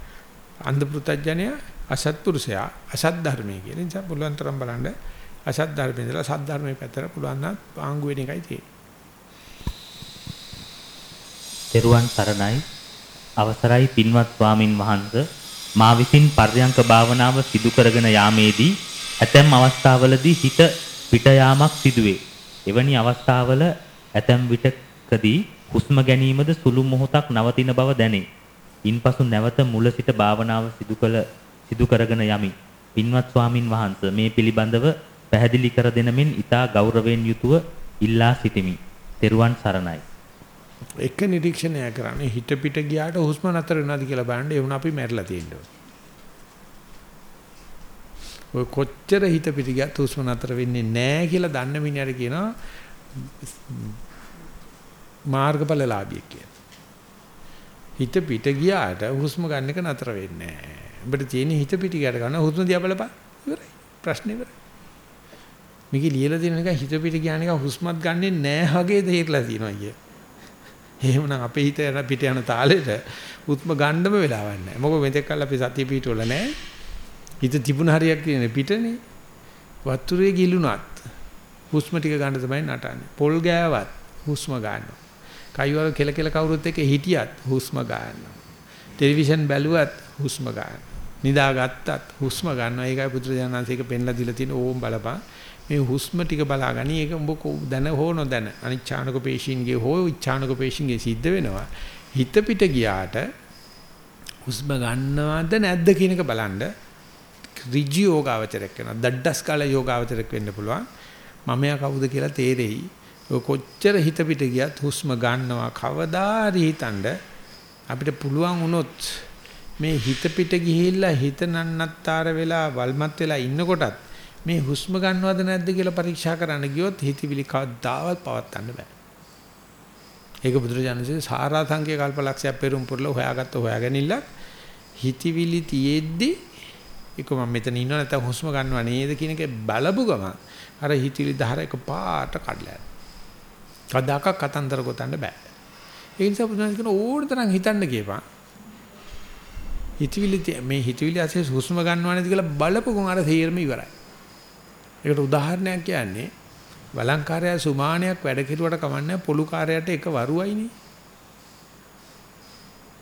අන්ධ පෘතජ්ජනය අසත්පුරුෂයා අසත් ධර්මයේ කියන නිසා පුළුවන් තරම් බලන්න අසත් ධර්මයේ ඉඳලා සත් ධර්මයේ පැත්තට පුළුවන් නම් ආංගු වෙන එකයි තියෙන්නේ. තෙරුවන් සරණයි අවසරයි පින්වත් ස්වාමින් වහන්සේ මා විසින් පර්යංක භාවනාව සිදු කරගෙන යාමේදී ඇතැම් අවස්ථාවලදී හිත පිට යාමක් සිදුවේ. එවැනි අවස්ථාවල ඇතැම් විටකදී හුස්ම ගැනීමද සුළු මොහොතක් නවතින බව දැනේ. ඉන්පසු නැවත මුල සිට භාවනාව සිදු කළ සිදු කරගෙන යමි. පින්වත් ස්වාමින් වහන්සේ මේ පිළිබඳව පැහැදිලි කර දෙන මෙන් ඊටා ගෞරවයෙන් යුතුව ඉල්ලා සිටිමි. තෙරුවන් සරණයි. එක නිරීක්ෂණය කරන්නේ හිත පිට ගියාට හුස්ම නතර වෙනවද කියලා බලන්න ඒ වුණ අපි මැරිලා තියෙනවා. ඔය කොච්චර හිත පිට ගියත් හුස්ම නතර වෙන්නේ නැහැ කියලා දන්න මිනිහට කියනවා මාර්ගඵලලාභියෙක් කියලා. හිත පිට ගියාට හුස්ම ගන්න එක නතර වෙන්නේ නැහැ. උඹට තියෙන හිත පිට ගියට ගන්න හුස්ම දිහා බලපන්. ඉවරයි. ප්‍රශ්නේ ඉවරයි. මේකේ ලියලා තියෙන එක හිත පිට ගියාන එක හුස්මත් ගන්නෙ නැහැ වගේ තේරලා තියෙනවා කිය. එහෙමනම් අපේ හිත යන පිට යන තාලෙට හුස්ම ගන්නම වෙලාවක් නැහැ. මොකද මෙතෙක් කල් අපි සතිය පිටවල නැහැ. හිත තිබුණ හරියක් කියන්නේ පිටනේ. වතුරේ ගිලුණත් හුස්ම ටික ගන්න තමයි නටන්නේ. පොල් ගෑවත් හුස්ම ගන්නවා. කයිවල කෙල කෙල කවුරුත් එක්ක හිටියත් හුස්ම ගන්නවා. ටෙලිවිෂන් බැලුවත් හුස්ම ගන්නවා. නිදාගත්තත් හුස්ම ගන්නවා. ඒකයි පුත්‍රජානන්සේක පෙන්ලා දීලා තියෙන ඕම් බලපන්. මේ හුස්ම ටික බලාගනි. ඒක උඹ දැන හෝ නොදැන අනිච්ඡානක පේශින්ගේ හෝ ඉච්ඡානක පේශින්ගේ සිද්ධ වෙනවා. හිත පිට ගියාට හුස්ම ගන්නවද නැද්ද කියන එක බලන්න ඍජු යෝගාවචරයක් වෙනවා. දඩඩස් කාල යෝගාවචරයක් වෙන්න පුළුවන්. මමයා කවුද කියලා තේරෙයි. ඔය කොච්චර හිත පිට ගියත් හුස්ම ගන්නවා කවදා හිතනද අපිට පුළුවන් වුණොත් මේ හිත පිට ගිහිල්ලා හිත නන්නත්තර වෙලා වල්මත් වෙලා ඉන්නකොටත් මේ හුස්ම ගන්නවද නැද්ද කියලා පරීක්ෂා කරන්න ගියොත් හිතවිලි කවදාවත් පවත්වන්න බෑ. ඒක බුදුරජාණන්සේ සාරාංශික කල්පලක්ෂයක් පෙරම් පුරලා හොයාගත්ත හොයාගනින්නක් හිතවිලි තියෙද්දි ඒක මම මෙතන ඉන්නව නැත්නම් හුස්ම ගන්නව නේද කියන එක බලපු ගමන් අර හිතවිලි ධාර එක පාට කඩලා යනවා. කදාක කතන්දර ගොතන්න බෑ. ඒ නිසා බුදුන් කියන ඕන තරම් හිතන්න කියපන්. හිතවිලි මේ හිතවිලි ඇසේ හුස්ම ගන්නව නේද කියලා බලපු ගමන් අර තීරම ඉවරයි. ඒකට උදාහරණයක් කියන්නේ වළංකාරය සුමානයක් වැඩ කෙරුවට කමන්නේ පොලු කාර්යයට එක වරුවයිනේ.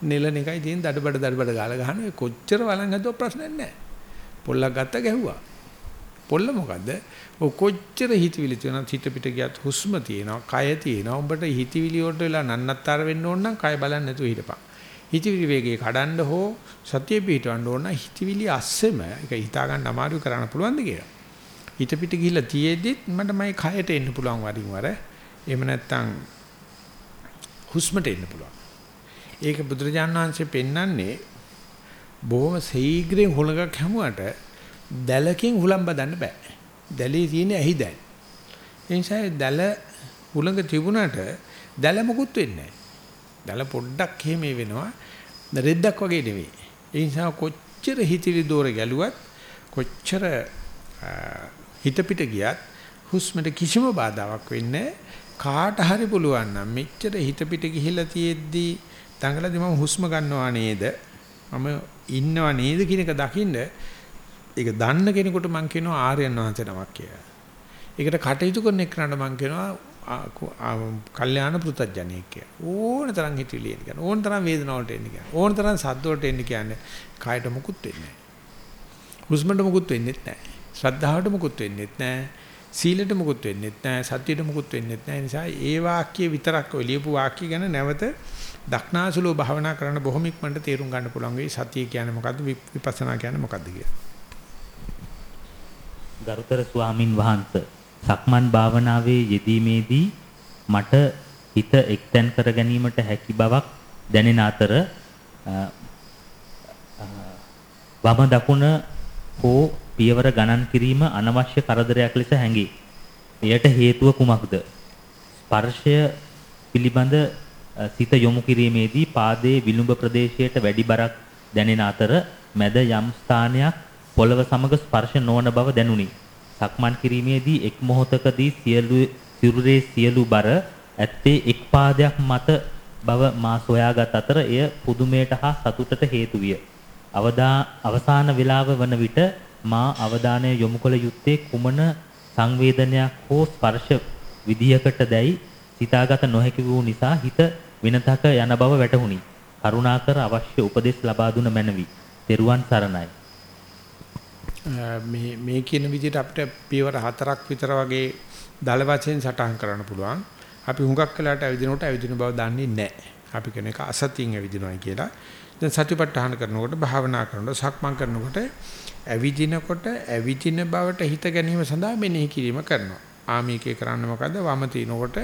නෙලන එකයි තියෙන දඩබඩ දඩබඩ ගාලා ගහන කොච්චර වළං හදුවා ප්‍රශ්නයක් නැහැ. පොල්ලක් ගත්ත ගැහුවා. පොල්ල මොකද්ද? ඔය කොච්චර හිතවිලි තියෙනවද හිත පිට ගියත් හුස්ම තියෙනවා, කය තියෙනවා. උඹට හිතවිලි වලට වෙලා නන්නත්තර වෙන්න ඕන නම් කය බලන්න නැතුව හිටපන්. හිතවිලි වේගය කඩන්න හෝ සතිය පිටවන්න ඕන නම් හිතවිලි අස්සෙම ඒක හිතා ගන්න අමාරු කරන්න පුළුවන්ද කියලා. හිත පිට ගිහිල්ලා තියේදිත් මට මයි කයට එන්න පුළුවන් වරින් වර. එහෙම නැත්නම් හුස්මට එන්න පුළුවන්. ඒක බුදුරජාණන් වහන්සේ පෙන්වන්නේ බොහොම ශීඝ්‍රයෙන් හුලඟක් හැමුවට දැලකින් හුලම් බදන්න බෑ. දැලේ තියෙන ඇහි දැල්. ඒ නිසා දැල හුලඟ තිබුණට දැල මොකුත් වෙන්නේ නැහැ. දැල පොඩ්ඩක් එහෙම වෙනවා. රෙද්දක් වගේ නෙවෙයි. ඒ නිසා කොච්චර හිතිලි දෝර ගැලුවත් කොච්චර හිත පිට ගියත් හුස්මට කිසිම බාධාවක් වෙන්නේ කාට හරි පුළුවන් නම් මෙච්චර හිත පිට ගිහිලා තියෙද්දී දඟලදී මම හුස්ම ගන්නවා නේද මම ඉන්නව නේද කියන එක දකින්න ඒක දන්න කෙනෙකුට මම කියනවා ආර්යයන් වහන්සේ නමක් කියලා. ඒකට කටයුතු කරන එකට මම කියනවා කල්යාණ පෘතජ්ජනෙක් කියලා. ඕන තරම් හිතවිලි එන්න කියන්නේ. ඕන තරම් වේදනාවට එන්න කියන්නේ. ඕන තරම් සද්ද වලට එන්න කියන්නේ. කායට මුකුත් වෙන්නේ නැහැ. හුස්මට මුකුත් වෙන්නේ නැහැ. ශ්‍රද්ධාවට මුකුත් වෙන්නේ නැහැ. සීලෙට මුකුත් වෙන්නේ නැහැ. සත්‍යයට මුකුත් වෙන්නේ නැහැ. නිසා ඒ වාක්‍ය විතරක් ඔය ලියපු වාක්‍ය ගැන නැවත දක්නාසුලෝ භාවනා කරන්න බොහොම ඉක්මනට තේරුම් ගන්න පුළුවන් වෙයි සතිය කියන්නේ මොකද්ද විපස්සනා කියන්නේ මොකද්ද කියලා. ගරුතර ස්වාමින් වහන්සේ සක්මන් භාවනාවේ යෙදීමේදී මට හිත එක්තැන් කර ගැනීමට හැකි බවක් දැනෙන අතර වම දකුණ හෝ පියවර ගණන් කිරීම අනවශ්‍ය කරදරයක් ලෙස හැඟේ. එයට හේතුව කුමක්ද? ස්පර්ශය පිළිබඳ සිත යොමු කිරීමේදී පාදයේ විලුඹ ප්‍රදේශයට වැඩි බරක් දැනෙන අතර මැද යම් ස්ථානයක් පොළව සමග ස්පර්ශ නොවන බව දැනුනි. සක්මන් කිරීමේදී එක් මොහොතකදී සියලු සිරුරේ සියලු බර ඇත්තේ එක් පාදයක් මත බව මා සොයාගත් අතර එය පුදුමයට හා සතුටට හේතු විය. අවදා අවසාන වේලාව වන විට මා අවධානය යොමු කළ යුත්තේ කුමන සංවේදනයක් හෝ ස්පර්ශ විදියකට දැයි සිතාගත නොහැකි වූ නිසා හිත විනතක යන බව වැටහුණි. කරුණාකර අවශ්‍ය උපදෙස් ලබා දුන මැනවි. තෙරුවන් සරණයි. මේ මේ කියන විදිහට අපිට පියවර හතරක් විතර වගේ දල වශයෙන් සටහන් කරන්න පුළුවන්. අපි හුඟක් වෙලාට ඇවිදිනකොට ඇවිදින බව දන්නේ නැහැ. අපි කියන එක අසතියෙන් ඇවිදිනවා කියලා. දැන් සතිපට්ඨාන කරනකොට භාවනා කරනකොට සක්මන් කරනකොට ඇවිදිනකොට ඇවිදින බවට හිත ගැනීම සඳහා මෙනෙහි කිරීම කරනවා. ආමීකේ කරන්න මොකද්ද? වම තිනකොට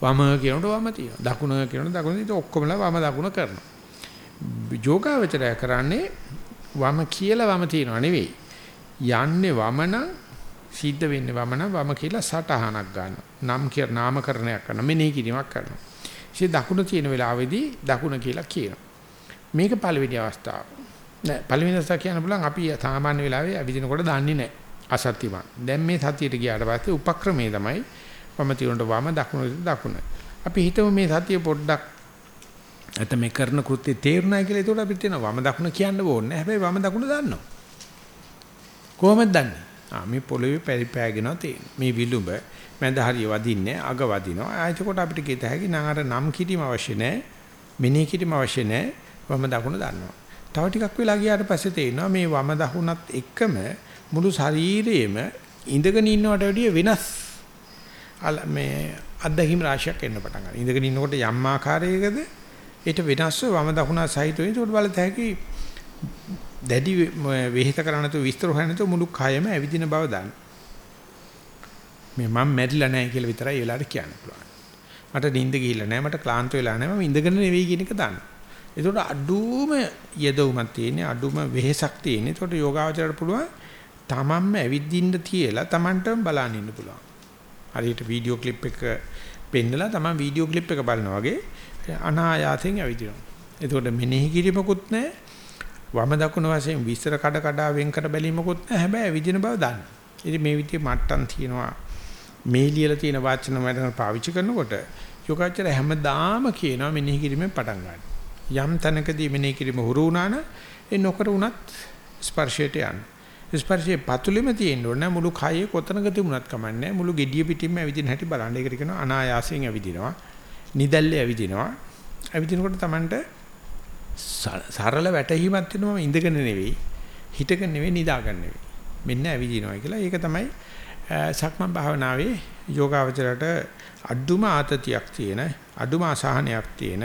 වම කියනකොට වම තියෙනවා. දකුණ කියනකොට දකුණ තියෙනවා. ඔක්කොමලා වම දකුණ කරනවා. යෝගාවචරය කරන්නේ වම කියලා වම තියනවා නෙවෙයි. යන්නේ වම නම් සිද්ධ වෙන්නේ වම නම් වම කියලා සටහනක් ගන්නවා. නම් කිය නාමකරණයක් කරනවා. මෙනෙහි කිරීමක් කරනවා. ඉතින් දකුණ තියෙන වෙලාවේදී දකුණ කියලා කියනවා. මේක පළවෙනි අවස්ථාව. නෑ පළවෙනි අවස්ථාව කියන්න පුළුවන් අපි සාමාන්‍ය වෙලාවේ ඇවිදිනකොට දන්නේ නෑ. අසත්‍යමත්. දැන් මේ සතියට ගියාට පස්සේ උපක්‍රමයේ තමයි වම තියුණට වම දකුණ දකුණ. අපි හිතමු මේ සතිය පොඩ්ඩක් නැත්නම් මේ කරන කෘත්‍ය තේරුණා කියලා ඒකට අපිට තියෙන වම දකුණ කියන්න ඕනේ. හැබැයි වම දකුණ දන්නවා. කොහොමද දන්නේ? ආ මේ පොළවේ පරිපෑගෙනවා තියෙන. මේ විලුඹ මැද හරිය වදින්නේ අග වදිනවා. ආයතකොට අපිට කිත හැකි නම් අර නම් කිරීම අවශ්‍ය නැහැ. මෙනෙහි කිරීම අවශ්‍ය නැහැ. වම දකුණ දන්නවා. තව ටිකක් වෙලා ගියාට පස්සේ තේරෙනවා මේ වම දකුණත් එක්කම මුළු ශරීරයේම ඉඳගෙන ඉන්නවට වැඩිය වෙනස් මේ අත්දැකීම් රාශියක් එන්න පටන් ගන්නවා. ඉඳගෙන ඉන්නකොට යම් ආකාරයකද ඊට වෙනස්ව වම දකුණ සහිතව ඒකට බලත හැකි දැඩි වෙහෙත කරන්න තු විස්තර හොයන්න තු මුළු කයම ඇවිදින බව දාන්න. මේ මම මැරිලා නැහැ කියලා විතරයි ඒ වෙලාවට කියන්න පුළුවන්. මට නිින්ද ගිහිල්ලා නැහැ මට ක්ලාන්ත වෙලා නැහැ මම ඉඳගෙන නෙවෙයි කියන එක දාන්න. ඒකට අඩුම යදවුමක් තියෙන්නේ අඩුම වෙහෙසක් තියෙන්නේ. ඒකට යෝගාවචරයට පුළුවන් තමන්ම ඇවිදින්න තියලා තමන්ටම බලන්න ඉන්න පුළුවන්. හරියට වීඩියෝ ක්ලිප් එක පෙන්නලා තමයි වීඩියෝ ක්ලිප් එක බලනවා වගේ අනායාසයෙන් ඇවිදිනවා. එතකොට මෙනෙහි කිරීමකුත් නැහැ. වම දකුණ වශයෙන් විස්තර කඩ කඩ වෙන් කර බැලීමකුත් නැහැ. හැබැයි ඇවිදින බව දන්න. ඉතින් මේ විදිහේ මට්ටම් තියෙනවා. මේ ලියලා තියෙන වචන වලට පාවිච්චි කරනකොට යෝගාචර හැමදාම කියනවා මෙනෙහි කිරීමෙන් පටන් ගන්න. යම් තැනකදී මෙනෙහි කිරීම හුරු වුණා නම් ඒ නොකර වුණත් ස්පර්ශයට යන්න. ස්පර්ශයේ පතුලෙම තියෙන්න ඕනේ මුළු කයේ කොතනක තිබුණත් කමන්නේ මුළු gediya පිටින්ම ඇවිදින හැටි බලන්න. ඒකට කියනවා අනායාසයෙන් ඇවිදිනවා. නිදැල්ලේ ඇවිදිනවා. ඇවිදිනකොට Tamanට සරල වැටහීමක් වෙනවා ඉඳගෙන නෙවෙයි හිටගෙන නෙවෙයි නිදාගෙන නෙවෙයි. මෙන්න ඇවිදිනවා කියලා. ඒක තමයි සක්මන් භාවනාවේ යෝගාවචරයට අඩුම ආතතියක් තියෙන, අඩුම අසහනයක් තියෙන,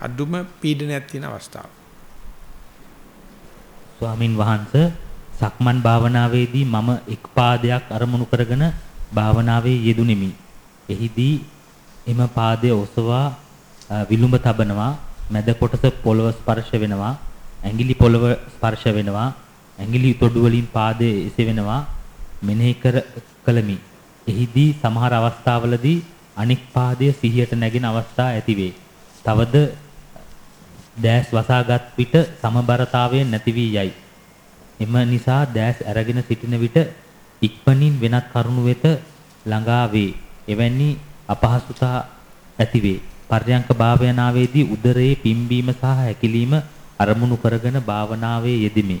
අඩුම පීඩනයක් තියෙන අවස්ථාව. ස්වාමින් වහන්සේ සක්මන් භාවනාවේදී මම එක් පාදයක් අරමුණු කරගෙන භාවනාවේ යෙදුණෙමි. එහිදී එම පාදය ඔසවා විලුඹ තබනවා, මැද කොටස පොළව ස්පර්ශ වෙනවා, ඇඟිලි පොළව ස්පර්ශ වෙනවා, ඇඟිලි තොඩු වලින් පාදයේ එසවෙනවා, මෙනෙහි කර කළමි. එහිදී සමහර අවස්ථාවලදී අනික් පාදයේ සිහියට නැගෙන අවස්ථා ඇතිවේ. තවද දැස් වසාගත් විට සමබරතාවය නැති වී යයි. එම නිසා දැස් අරගෙන සිටින විට ඉක්මනින් වෙනත් කරුණු වෙත ළඟා වේ. එවැනි අපහසුතා ඇතිවේ. පර්යංක භාවනාවේදී උදරයේ පිම්බීම සහ හැකිලිම අරමුණු කරගෙන භාවනාවේ යෙදෙමි.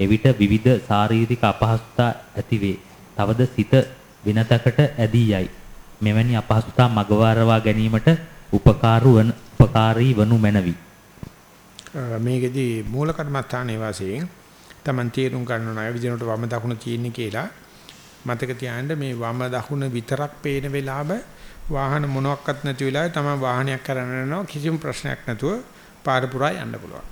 එවිට විවිධ ශාරීරික අපහසුතා ඇතිවේ. තවද සිත විනතකට ඇදී යයි. මෙවැනි අපහසුතා මගවරවා ගැනීමට උපකාරු වන උපකාරී වනු මැනවි. මේකෙදී මූල කර්මස්ථානයේ වාසියෙන් Taman තීරුම් ගන්න අය විදිනට වම දකුණ තියෙන්නේ කියලා මතක තියාගන්න මේ වම දකුණ විතරක් පේන වෙලාව වාහන මොනවත් නැති වෙලාවේ තමයි වාහනයක් කරන්න යනවා කිසිම ප්‍රශ්නයක් නැතුව පාර පුරා යන්න පුළුවන්.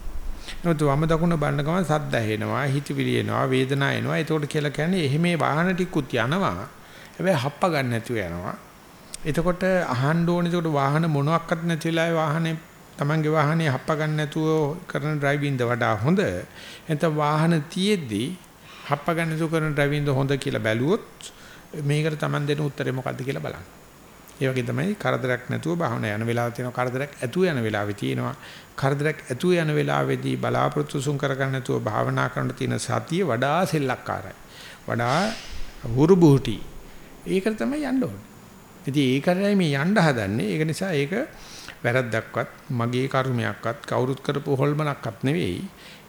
නමුත් වම දකුණ බලන ගමන් සද්ද ඇහෙනවා, හිතවිලි එනවා, වේදනා එනවා. ඒතකොට කියලා කියන්නේ එහෙම වාහන ටිකුත් යනවා. හැබැයි හප්ප ගන්න නැතුව යනවා. එතකොට අහන්න ඕනේ එතකොට වාහන මොනවත් නැති වෙලාවේ වාහනේ Tamange වාහනේ හප්ප ගන්න නැතුව කරන ඩ්‍රයිවිංද වඩා හොඳ. එතන වාහන තියෙද්දි හප්ප ගන්න නැතුව කරන ඩ්‍රයිවිංද හොඳ කියලා බැලුවොත් මේකට Taman දෙන උත්තරේ මොකද්ද කියලා බලන්න. ඒ වගේ තමයි කරදරයක් නැතුව භාවනා යන වෙලාව තියෙනවා. කරදරයක් ඇතුව යන වෙලාවේ තියෙනවා. කරදරයක් ඇතුව යන වෙලාවේදී බලාපොරොත්තු සුන් කරගන්න නැතුව භාවනා කරන තියෙන සතිය වඩා සෙල්ලක්කාරයි. වඩා හුරු බුහුටි ඒකට තමයි යන්න ඕනේ. ඉතින් ඒකටයි මේ යන්න හදන්නේ. ඒක නිසා ඒක වැරද්දක්වත් මගේ කර්මයක්වත් කවුරුත් කරපු හොල්මනක්වත් නෙවෙයි.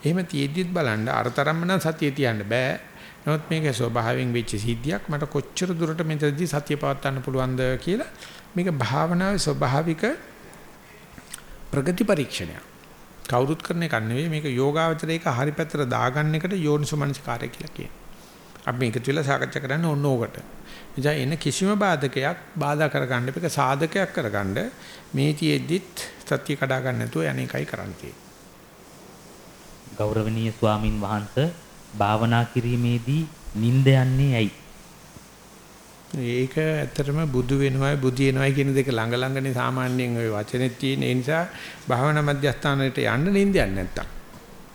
එහෙම තියෙද්දිත් බලන්න අරතරම්ම නම් සතිය තියන්න බෑ. නමුත් මේක ස්වභාවයෙන් වෙච්ච සිද්ධියක් මට කොච්චර දුරට මෙතනදී සතිය පවත්වන්න පුළුවන්ද කියලා මේක භාවනාවේ ස්වභාවික ප්‍රගති පරීක්ෂණයක්. කවුරුත් කරන එක නෙවෙයි මේක යෝගාවචරයක හරි පැත්තට දාගන්න එකට යෝනිසමනසිකාරය කියලා කියනවා. අපි මේක තුල සාකච්ඡා කරන්නේ ඕන ඕකට. එදා එන කිසිම බාධකයක් බාධා කරගන්න එක සාධකයක් කරගන්න මේ තියෙද්දිත් සත්‍ය කඩා ගන්න නැතුව යන්නේකයි කරන්නේ. ගෞරවනීය ස්වාමින් වහන්සේ භාවනා කිරීමේදී නිින්ද යන්නේ ඇයි? ඒක ඇත්තටම බුදු වෙනවයි බුදි වෙනවයි කියන දෙක ළඟ ළඟනේ සාමාන්‍යයෙන් ওই වචනේ තියෙන ඒ නිසා භාවනා මධ්‍යස්ථානයට යන්න නිින්ද යන්නේ නැත්තම්.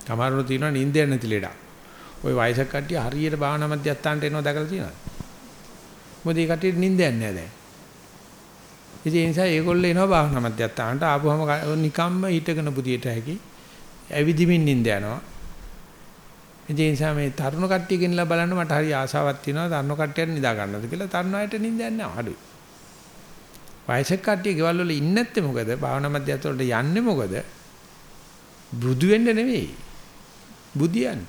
සමහරවල් තියෙනවා නිින්ද යන්නේ නැති ලෙඩක්. ওই වයසක කට්ටිය හරියට භාවනා මධ්‍යස්ථානට එනවා දැකලා තියෙනවද? මොකද ඒ කට්ටියට නිින්ද යන්නේ නැහැ දැන්. ඉතින් ඒ නිසා ඒගොල්ලෝ එනවා භාවනා මධ්‍යස්ථානට ආපුවම නිකම්ම හිටගෙන බුදියට හැකි ඇවිදිමින් නිින්ද යනවා. ඉතින් ඒ නිසා මේ තරුණ කට්ටිය ගෙනලා බලන්න මට හරි ආසාවක් තියෙනවා තරුණ කට්ටියට නිදා ගන්නද කියලා තරුණ අයට නිින්ද යන්නේ නැහැ අඩුයි. වයසක කට්ටිය ගෙවල් වල ඉන්නේ නැත්තේ මොකද? භාවනා මධ්‍යස්ථානට යන්නේ මොකද? බුදු වෙන්න නෙවෙයි. බුදියන්න.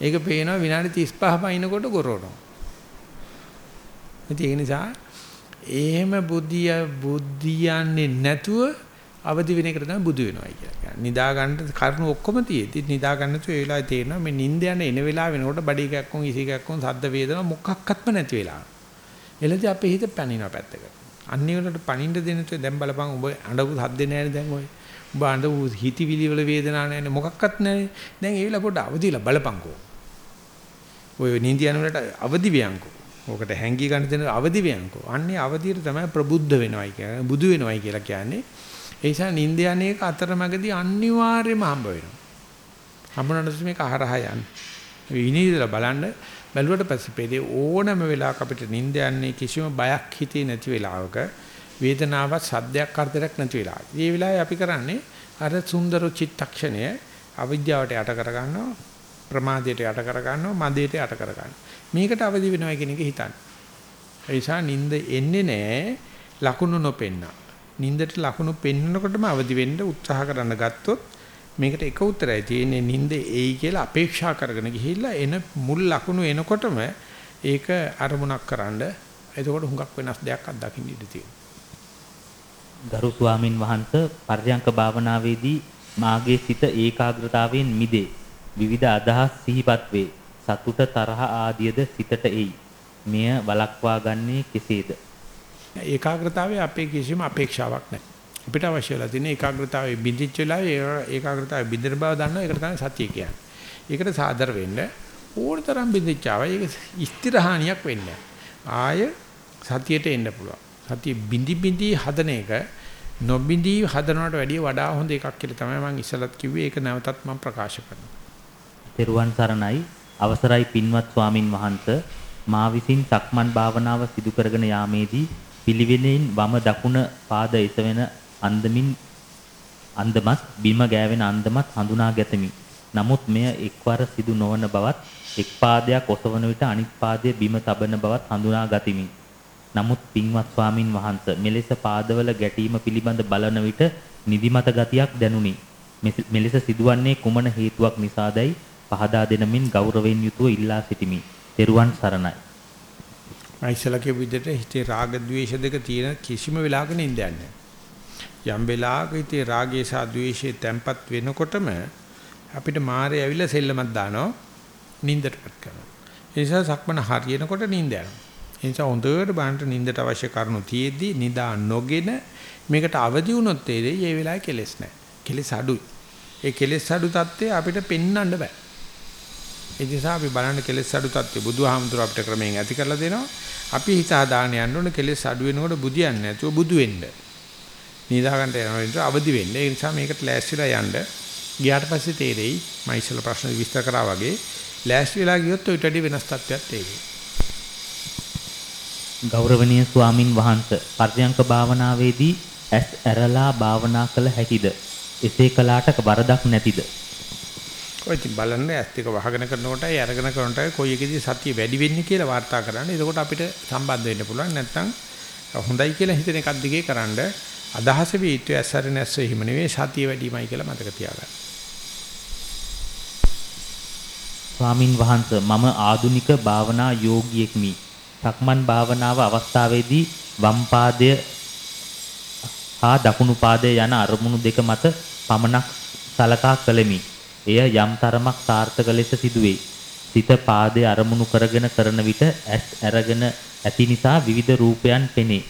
ඒක පේනවා විනාඩි 35 පයින්නකොට ගොරවනවා. ඉතින් ඒ නිසා එහෙම බුද්ධිය බුද්ධියන්නේ නැතුව අවදි වෙන එකට තමයි බුදු වෙනවයි කියන්නේ. නිදා ගන්න කරුණු ඔක්කොම තියෙද්දි නිදා ගන්න තු ඒ වෙලාවේ තේරෙනවා මේ නිින්ද යන එන වෙලාව වෙනකොට බඩ එකක් කොන් ඉසි එකක් කොන් සද්ද වේදනා මොකක්වත්ම නැති වෙලාව. එළදී අපේ හිත පැනිනවා පැත්තකට. අනිත් වලට පණින්න දෙන තු දැන් බලපන් උඹ අඬපු සද්ද නැහැනේ දැන් ඔය. උඹ අඬපු හිතවිලි වල වේදනාවක් නැහැනේ මොකක්වත් නැහැ. දැන් ඒ වෙලාව පොඩ්ඩ අවදිලා බලපන්කෝ. ඔය නිින්ද යන වෙලට අවදි වියන්කෝ. ඕකට හැංගී ගන්න දෙන අවදි වෙනකෝ. අන්නේ අවදියට තමයි ප්‍රබුද්ධ වෙනවයි කියන්නේ. බුදු වෙනවයි කියලා කියන්නේ. ඒ නිසා නිින්ද යන්නේක අතරමැදි අනිවාර්යයෙන්ම හම්බ වෙනවා. හම්බුනට මේක අහරහ යන්නේ. විනීදලා බලන්න බැලුවට පස්සේ පෙරේ ඕනම වෙලාවක අපිට නිින්ද යන්නේ කිසිම බයක් හිතේ නැති වෙලාවක වේදනාවක් සද්දයක් කරදරයක් නැති වෙලාවක. මේ වෙලාවේ අපි කරන්නේ අර සුන්දර චිත්තක්ෂණය අවිද්‍යාවට යට කරගන්නවා ප්‍රමාදයට යට කරගන්නවා මදයට යට කරගන්නවා. මේකට අවදි වෙනවා කියන එක හිතන්න. ඒ නිසා නිින්ද එන්නේ නැහැ ලකුණු නොපෙන්න. නිින්දට ලකුණු පෙන්නකොටම අවදි වෙන්න උත්සාහ කරන්න ගත්තොත් මේකට එක උත්තරයි තියෙන්නේ නිින්ද එයි කියලා අපේක්ෂා කරගෙන ගිහිල්ලා එන මුල් ලකුණු එනකොටම ඒක අරමුණක් කරන්න එතකොට හුඟක් වෙනස් දෙයක් අත්දකින්න ඉඩ තියෙනවා. ගරු ස්වාමින් වහන්සේ පර්යංක භාවනාවේදී මාගේ සිත ඒකාග්‍රතාවයෙන් මිදේ. විවිධ අදහස් සිහිපත් වේ. සතුට තරහ ආදියද සිතට එයි. මෙය වළක්වා ගන්නේ කෙසේද? ඒකාග්‍රතාවයේ අපේ කිසිම අපේක්ෂාවක් නැහැ. අපිට අවශ්‍ය වෙලා තියෙන ඒකාග්‍රතාවයේ බිඳිච්ච වෙලාවේ ඒකාග්‍රතාවයේ බිඳින බව දන්නවා. ඒකට තමයි සතිය කියන්නේ. ඒකට සාදර වෙන්න ඕනතරම් බිඳිච්චාවයි ඒක ස්ථිරහානියක් වෙන්නේ ආය සතියට එන්න පුළුවන්. සතිය බිඳි බිඳි හදන එක නොබිඳි හදනවට වැඩිය වඩා හොඳ එකක් කියලා තමයි මම ඉස්සලත් කිව්වේ. ඒක නැවතත් මම ප්‍රකාශ කරනවා. තෙරුවන් සරණයි අවසරයි පින්වත් ස්වාමින් වහන්සේ මා විසින් සක්මන් භාවනාව සිදු කරගෙන යාමේදී පිළිවෙලින් වම දකුණ පාද එසවෙන අන්දමින් අන්දමත් බිම ගෑවෙන අන්දමත් හඳුනා ගැතමි. නමුත් මෙය එක්වර සිදු නොවන බවත් එක් පාදයක් ඔසවන විට අනිත් පාදය බිම තබන බවත් හඳුනා ගතිමි. නමුත් පින්වත් ස්වාමින් වහන්සේ මෙලෙස පාදවල ගැටීම පිළිබඳ බලන විට නිදිමත ගතියක් දැනුනි. මෙලෙස සිදුවන්නේ කුමන හේතුවක් නිසාදයි පහදා දෙනමින් ගෞරවයෙන් යුතුව ඉල්ලා සිටිමි. තෙරුවන් සරණයි. මයිසලා කියපු විදිහට හිතේ රාග ద్వේෂ දෙක තියෙන කිසිම වෙලාවක නින්දයක් නැහැ. යම් වෙලාවක හිතේ රාගය සහ ద్వේෂය තැම්පත් වෙනකොටම අපිට මාරය ඇවිල්ලා සෙල්ලමක් දානවා නින්දටපත් කරනවා. ඒ නිසා සක්මන හරියනකොට නින්ද යනවා. ඒ නිසා හොඳට බාන්න නින්දට අවශ්‍ය කරුණු තියේදී නිදා නොගෙන මේකට අවදි වුණොත් ඒ වෙලාවේ කෙලස් නැහැ. කෙලස් අඩුයි. ඒ කෙලස් අඩු తත්ත්වය අපිට පෙන්වන්න බෑ. ඒ නිසා අපි බලන්න කෙලෙස් අඩු தත්ත්වය බුදුහාමුදුර අපිට ක්‍රමයෙන් ඇති කරලා දෙනවා. අපි හිත හදාගෙන යන්න ඕනේ කෙලෙස් අඩු වෙනකොට බුදියන්නේ නැතුව බුදු වෙන්න. නිදා ගන්නට යනකොට අවදි වෙන්න. ඒ නිසා මේකට ලෑස්තිලා යන්න. ගියාට පස්සේ තේරෙයි මම ඉස්සෙල්ලා ප්‍රශ්න විස්තර කරා වගේ ලෑස්ති වෙලා ගියොත් ඔය ටඩි වෙනස් තත්ත්වයක් තේරෙයි. ගෞරවනීය ස්වාමින් වහන්සේ පර්යංක භාවනාවේදී ඇස් ඇරලා භාවනා කළ හැකිද? එසේ කළාට වරදක් නැතිද? ඔය ඉතින් බලන්න ඇස් දෙක වහගෙන කරනකොට ඒ අරගෙන කරනකොට කොයි එකේදී සතිය වැඩි වෙන්නේ කියලා වාර්තා කරන්න. එතකොට අපිට සම්බන්ධ වෙන්න පුළුවන්. නැත්නම් හොඳයි කියලා හිතන එකක් දිගේ කරන්න අදහස වීත්‍ය ඇස්සර නැස්ස හිම නෙවෙයි සතිය වැඩිමයි කියලා මතක තියාගන්න. ස්වාමින් වහන්සේ මම ආදුනික භාවනා යෝගියෙක්මි. සක්මන් භාවනාව අවස්ථාවේදී වම් පාදය හා දකුණු පාදය යන අරමුණු දෙක මත පමණක් සලකා කළෙමි. එය යම් තරමක් සාර්ථක ලෙස සිදුවේ. සිත පාදයේ අරමුණු කරගෙන කරන විට ඇස් අරගෙන ඇති නිසා විවිධ රූපයන් පෙනේ.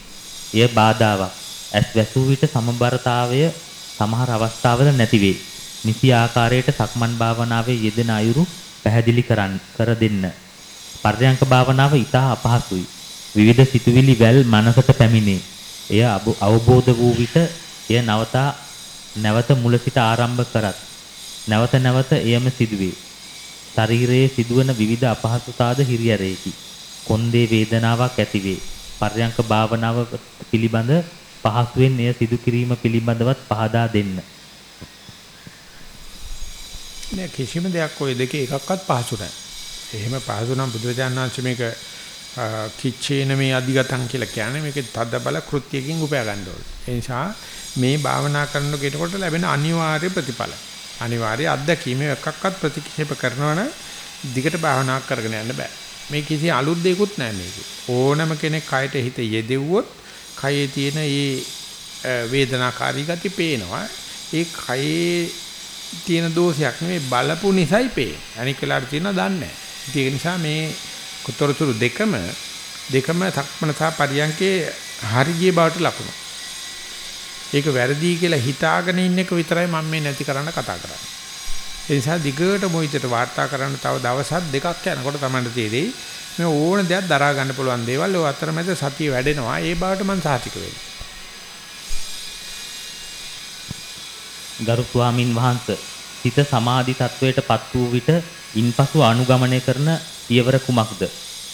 එය බාධාවක්. ඇස් වැසූ විට සමබරතාවය සමහර අවස්ථාවල නැති වේ. නිසි ආකාරයට සක්මන් භාවනාවේ යෙදෙන අයුරු පැහැදිලි කරන්න කර දෙන්න. පර්යංක භාවනාව ඊටා අපහසුයි. විවිධ සිතුවිලි වැල් මනසට පැමිණේ. එය අවබෝධ වූ විට එය නවතා නැවත මුල සිට ආරම්භ කරත්. නැවත නැවත එයම සිදුවේ. ශරීරයේ සිදුවන විවිධ අපහසුතාද හිරියරේකි. කොන්දේ වේදනාවක් ඇතිවේ. පර්යංක භාවනාව පිළිබඳ පහසුවෙන් එය සිදු කිරීම පිළිබඳවත් පහදා දෙන්න. නෑ කිසිම දෙයක් ওই දෙකේ එකක්වත් පහසු නැහැ. එහෙම පහසු නම් බුදුරජාණන් වහන්සේ මේක කිච්චේන මේ අධිගතං කියලා කියන්නේ මේක තද බල කෘත්‍යකින් උපයා ගන්න ඕනේ. ඒ නිසා මේ භාවනා කරන කෙනෙකුට ලැබෙන අනිවාර්ය ප්‍රතිඵල. අනිවාර්ය අත්දැකීම එකක්වත් ප්‍රතික්ෂේප කරනවනම් දිගට භාවනා කරගෙන යන්න බෑ. මේ කිසි අලුත් දෙයක්වත් නැහැ මේක. ඕනම කෙනෙක් කයට හිත යෙදෙව්වොත් කයේ තියෙන මේ වේදනාකාරී ගති පේනවා. ඒ කයේ තියෙන දෝෂයක් නෙමෙයි බලපු නිසායි පේන්නේ. අනික වෙලාවට තියෙනවා දන්නේ නැහැ. ඒක නිසා මේ කුතරතුරු දෙකම දෙකම තක්මන සහ පරියන්කේ හරිය බවට ලකුණු. ඒක වැරදි කියලා හිතාගෙන ඉන්න එක විතරයි මම මේ නැති කරන්න කතා කරන්නේ. ඒ නිසා දිගට මොහිතට වාර්තා කරන්න තව දවසක් දෙකක් යනකොට තමයි තේරෙයි මේ ඕන දෙයක් දරා ගන්න පුළුවන් දේවල් ඔය අතරමැද සතිය වැඩෙනවා. ඒ බවට මම සාතික වෙනවා. ගරු ස්වාමින් වහන්සේ සිත සමාධි තත්වයටපත් වූ විට ඉන්පසු අනුගමනය කරන පියවර කුමක්ද?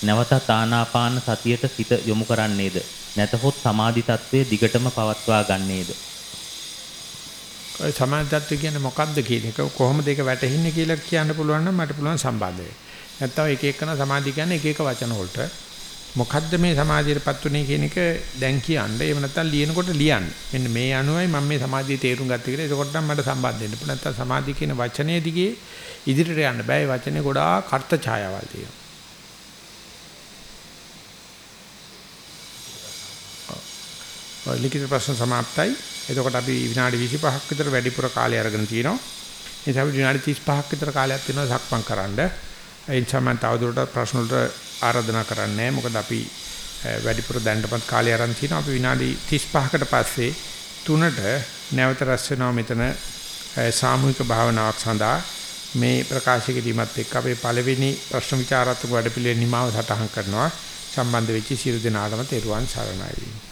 නැවතත් ආනාපාන සතියට සිත යොමු කරන්නේද? නැතහොත් සමාධි තත්වයේ දිගටම පවත්වා ගන්නේද? ඔය සමාධි තත්ත්වය කියන්නේ මොකක්ද කියන එක කොහොමද ඒක වැටහින්නේ කියලා කියන්න පුළුවන් නම් මට පුළුවන් සම්බන්ධ වෙයි. නැත්තම් එක එකන සමාධි කියන්නේ එක එක වචන වලට මොකද්ද මේ සමාධියටපත් උනේ කියන එක දැන් කියන්න. එහෙම නැත්නම් ලියනකොට ලියන්න. මෙන්න මේ අනුවයි මම මේ සමාධිය තේරුම් ගත්තේ කියලා. එතකොට නම් මට සම්බන්ධ වෙන්න පුළුවන්. නැත්නම් සමාධිය කියන වචනේ දිගේ ඉදිරියට යන්න බෑ. ඒ වචනේ ගොඩාක් අර්ථ ඡායාවල් තියෙනවා. ලිඛිත ප්‍රශ්න સમાප්තයි. එතකොට අපි විනාඩි 25ක් විතර වැඩිපුර කාලය අරගෙන තිනවා. ඒ නිසා අපි විනාඩි 35ක් විතර කාලයක් තියෙනවා සක්මන් කරන්න. ඒ නිසා මම තවදුරටත් ප්‍රශ්න වලට ආරාධනා කරන්නේ මොකද අපි වැඩිපුර දැනටමත් කාලය අරන් තිනවා. අපි විනාඩි 35කට පස්සේ තුනට නැවත රැස් වෙනවා මෙතන සාමූහික භාවනාවක් සඳහා මේ ප්‍රකාශ කිරීමත් එක්ක අපේ පළවෙනි ප්‍රශ්න විචාරාත්මක වැඩපිළිවෙළ නිමාව සටහන් කරනවා සම්බන්ධ වෙච්ච සියලු දෙනාටම තෙරුවන් සරණයි